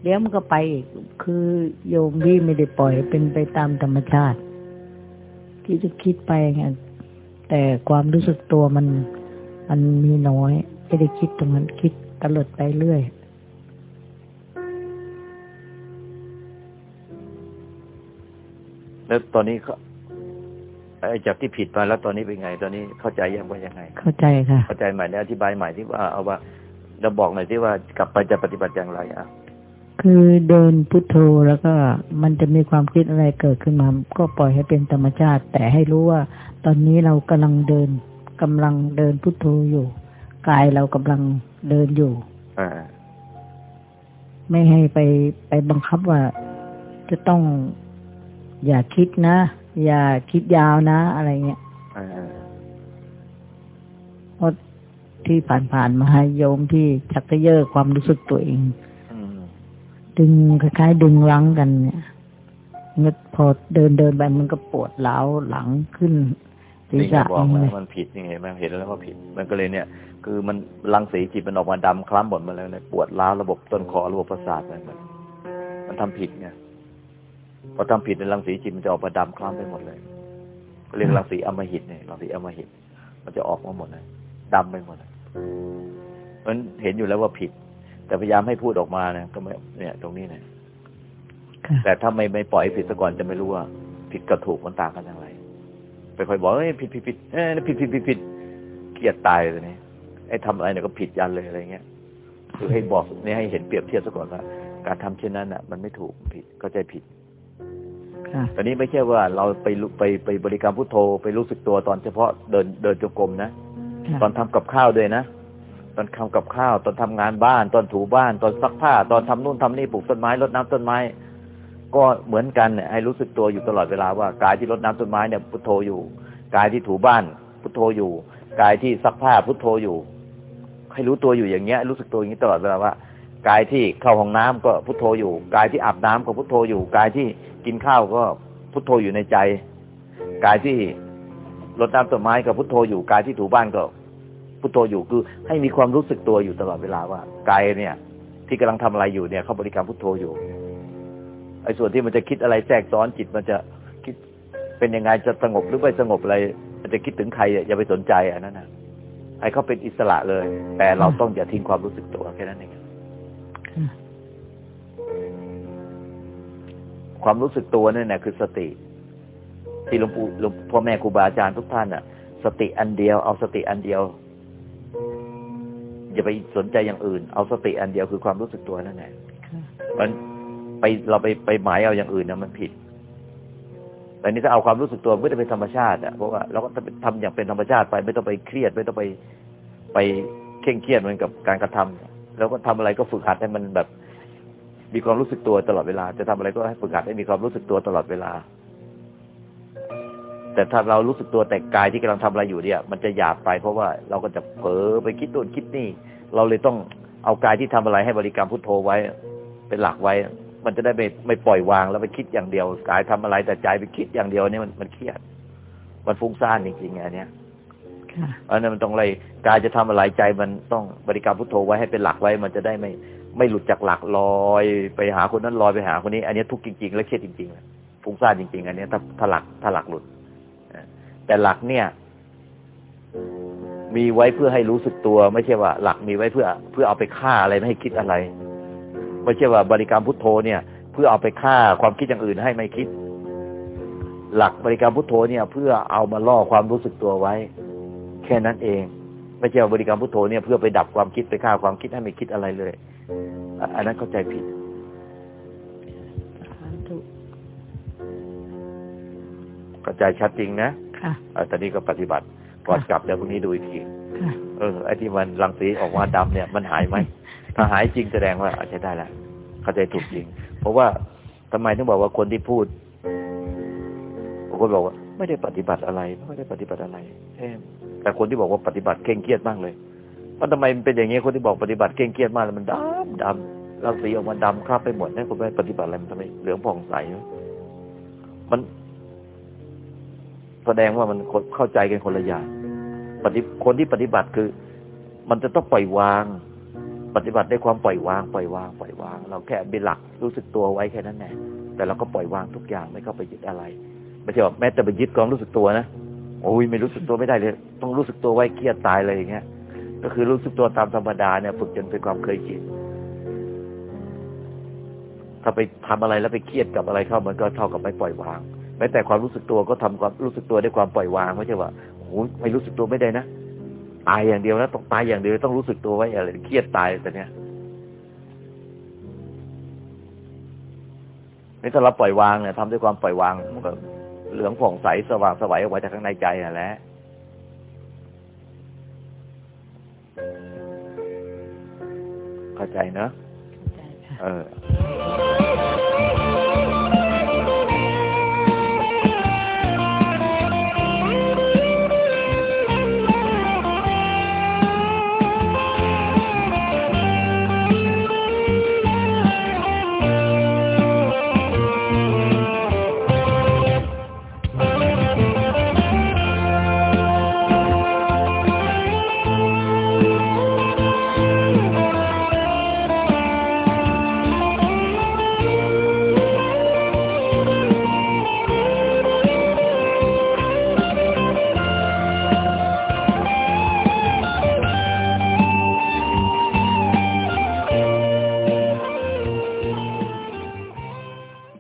เดี๋ยวมันก็ไปอีกคือโยมที่ไม่ได้ปล่อยเป็นไปตามธรรมชาติ ที่จะคิดไปไงแต่ความรู้สึกตัวมัน มันมีน้อย ไม่ได้คิดตรงนั้นคิด ตลอดไปเรื่อย แล้วตอนนี้เขาไอ้จากที่ผิดมาแล้วตอนนี้เป็นไง ตอนนี้เข้าใจยังว่ายังไง เข้าใจค่ะ เข้าใจใหม่เนี่ยอธิบายใหม่ที่ว่าเอาว่าเราบอกหน่อยที่ว่ากลับไปจะปฏิบัติอย่างไรอะคือเดินพุทโธแล้วก็มันจะมีความคิดอะไรเกิดขึ้นมา ก็ปล่อยให้เป็นธรรมชาติ แต่ให้รู้ว่า ตอนนี้เรากำลังเดินกำลังเดินพุทโธอยู่ กายเรากำลัง เดินอยู่อ่าไม่ให้ไปไปบังคับว่า จะต้องอย่าคิดนะ อย่าคิดยาวนะ อะไรเงี้ยอ่าเพราะที่ผ่านๆมาโยมที่ชักกระเยอะความรู้สึกตัวเองอืมดึงคล้ายๆดึงรั้งกันเนี่ยเมื่อพอเดินเดินไปมันก็ปวดเล้าวหลังขึ้นศีร นี่ไงษะบอกเลว่ายมันผิดนี่ไงมันเห็นแล้วว่าผิด มันก็เลยเนี่ย คือมันรังสีจิตมันออกมาดำคล้ำหมดมาแล้วเนี่ยปวดร้าวระบบต้นคอระบบประสาทมันมันมันทำผิดไงพอทำผิดในรังสีจิตมันจะออกมาดำคล้ำไปหมดเลยก็เรียกรังสีอำมหิตเนี่ยรังสีอำมหิต มันจะออกมาหมดเลยดำไปหมดเลยมันเห็นอยู่แล้วว่าผิด แต่พยายามให้พูดออกมานะก็ไม่เนี่ย ตรงนี้เนี่ยค่ะแต่ถ้าไม่ไม่ปล่อยให้ผิดซะก่อนจะไม่รู้ว่าผิดกับถูกมันต่างกันอย่างไร ไปคอยบอกเอ้ยผิดผิดผิดเอ้ยผิดผิดผิดผิดเกลียดตายเลยนี่ไอ้ทำอะไรเนี่ยก็ผิดยันเลยอะไรเงี้ยคือให้บอกนี่ให้เห็นเปรียบเทียบซะก่อนว่า การทำเช่นนั้นอะ มันไม่ถูกผิดเข้าใจผิดค่ะตอนนี้ไม่ใช่ว่าเราไปรู้ไปไปบริกรรมพุทโธไปรู้สึกตัวตอนเฉพาะเดินเดินจงกรมนะค่ะตอนทำกับข้าวด้วยนะตอนทำกับข้าว ตอนทำงานบ้าน ตอนถูบ้าน ตอนซักผ้า ตอนทำนู่นทำนี่ปลูกต้นไม้รดน้ำต้นไม้ ก็เหมือนกันเนี่ยให้รู้สึกตัวอยู่ตลอดเวลาว่ากายที่รดน้ำต้นไม้เนี่ยพุทโธอยู่ กายที่ถูบ้าน พุทโธอยู่ กายที่ซักผ้าพุทโธอยู่ ให้รู้ตัวอยู่อย่างเงี้ย รู้สึกตัวอย่างนี้ตลอดเวลาว่ากายที่เข้าห้องน้ำก็พุทโธอยู่ กายที่อาบน้ำก็พุทโธอยู่ กายที่กินข้าวก็พุทโธอยู่ในใจ กายที่รดน้ำต้นไม้ก็พุทโธอยู่ กายที่ถูบ้านก็พุทโธอยู่คือ ให้มีความรู้สึกตัวอยู่ตลอดเวลาว่ากายเนี่ย ที่กำลังทำอะไรอยู่เนี่ยเขาบริกรรมพุทโธอยู่ ไอ้ส่วนที่มันจะคิดอะไรแทรกซ้อนจิตมันจะคิดเป็นยังไงจะสงบหรือไม่สงบอะไรมันจะคิดถึงใครอย่าไปสนใจอันนั้นนะให้เขาเป็นอิสระเลย แต่เราต้องอย่าทิ้งความรู้สึกตัวแค่นั้นเองความรู้สึกตัวนั่นแหละคือสติ ที่หลวงปู่หลวงพ่อแม่ครูบาอาจารย์ทุกท่านอะ สติอันเดียวเอาสติอันเดียวอย่าไปสนใจอย่างอื่น เอาสติอันเดียวคือความรู้สึกตัวนั่นแหละมัน ไปเราไปไปหมายเอาอย่างอื่นเนะมันผิด แต่นี่ถ้าเอาความรู้สึกตัวไม่ได้เป็นธรรมชาติอะเพราะว่าเราก็ทำอย่างเป็นธรรมชาติไปไม่ต้องไปเครียดไม่ต้องไปไปเคร่งเครียดเหมือนกับการกระทำแล้วก็ทำอะไรก็ฝึกหัดให้มันแบบ มีความรู้สึกตัวตลอดเวลา จะทำอะไรก็ให้ฝึกหัดให้มีความรู้สึกตัวตลอดเวลา แต่ถ้าเรารู้สึกตัวแต่กายที่กำลังทำอะไรอยู่เนี่ย มันจะหยาบไปเพราะว่าเราก็จะเผลอไปคิดนู่นคิดนี่ เราเลยต้องเอากายที่ทำอะไรให้บริกรรมพุทโธไว้ เป็นหลักไว้ มันจะได้ไม่ไม่ปล่อยวางแล้วไปคิดอย่างเดียวกายทำอะไรแต่ใจไปคิดอย่างเดียวเนี่ยมันมันเครียด มันฟุ้งซ่านจริงๆไงอันเนี้ยค่ะอันนั้นมันต้องเลยกายจะทำอะไรใจมันต้องบริกรรมพุทโธไว้ให้เป็นหลักไว้ มันจะได้ไม่ไม่หลุดจากหลักลอย ไปหาคนนั้นลอยไปหาคนนี้ อันนี้ทุกข์จริง ๆ และเครียดจริงๆฟุ้งซ่านจริง ๆ อันเนี้ยถ้าถ้าหลักถ้าหลักหลุดแต่หลักเนี่ย มีไว้เพื่อให้รู้สึกตัว ไม่ใช่ว่า หลักมีไว้เพื่อ เพื่อเอาไปฆ่าอะไรไม่ให้คิดอะไร ไม่ใช่ว่าบริกรรมพุทโธเนี่ย เพื่อเอาไปฆ่าความคิดอย่างอื่นให้ไม่คิด หลักบริกรรมพุทโธเนี่ย เพื่อเอามาล่อความรู้สึกตัวไว้ แค่นั้นเอง ไม่ใช่ว่าบริกรรมพุทโธเนี่ยเพื่อไปดับความคิดไปฆ่าความคิดให้ไม่คิดอะไรเลยอะอันนั้นเข้าใจผิดสาธุเข้าใจชัดจริงนะค่ะอะตอนนี้ก็ปฏิบัติก่อนกลับเดี๋ยวพรุ่งนี้ดูอีกทีค่ะเออไอ้ที่มันรังสีออกมาดำเนี่ยมันหายไหม ถ้าหายจริงแสดงว่าอาจจะได้ละเข้าใจถูกจริง เพราะว่าทำไมถึงบอกว่าคนที่พูดบางคนบอกว่า ไม่ได้ปฏิบัติอะไร ไม่ได้ปฏิบัติอะไรเอ๊ะแต่คนที่บอกว่าปฏิบัติเคร่งเครียดมากเลยว่าทำไมมันเป็นอย่างนี้คนที่บอกปฏิบัติเคร่งเครียดมากแล้วมันดำดำเรังสีออกมาดำคราบไปหมดนี่ยคนไม่ปฏิบัติอะไรมันทำไมเหลืองผ่องใสมันแสดงว่ามันเข้าใจกันคนละอย่างปฏิคนที่ปฏิบัติคือ มันจะต้องปล่อยวาง ปฏิบัติด้วยความปล่อยวางปล่อยวางปล่อยวาง เราแค่เป็นหลักรู้สึกตัวไว้แค่นั้นแหละแต่เราก็ปล่อยวางทุกอย่างไม่เข้าไปยึดอะไรไม่ใช่ว่าแม้แต่ไปยึดความรู้สึกตัวนะโอ้ยไม่รู้สึกตัวไม่ได้เลย ต้องรู้สึกตัวไว้เครียดตายเลยอย่างเงี้ยก็คือรู้สึกตัวตามธรรมดาเนี่ยฝึกจนเป็นความเคยชินถ้าไปทำอะไรแล้วไปเครียดกับอะไรเข้ามันก็เท่ากับไม่ปล่อยวางแม้แต่ความรู้สึกตัวก็ทำความรู้สึกตัวด้วยความปล่อยวางไม่ใช่ว่าโอ้ยไม่รู้สึกตัวไม่ได้นะ ตายอย่างเดียวนะต้องตายอย่างเดียวต้องรู้สึกตัวไว้อะไรเครียดตายแต่เนี้ยนี่ถ้าเราปล่อยวางเนี่ยทำด้วยความปล่อยวางมันก็เหลืองผ่องใสสว่างสวัยออกมาจากข้างในใจนั่นแหละเข้าใจเนอะใช่ค่ะเออ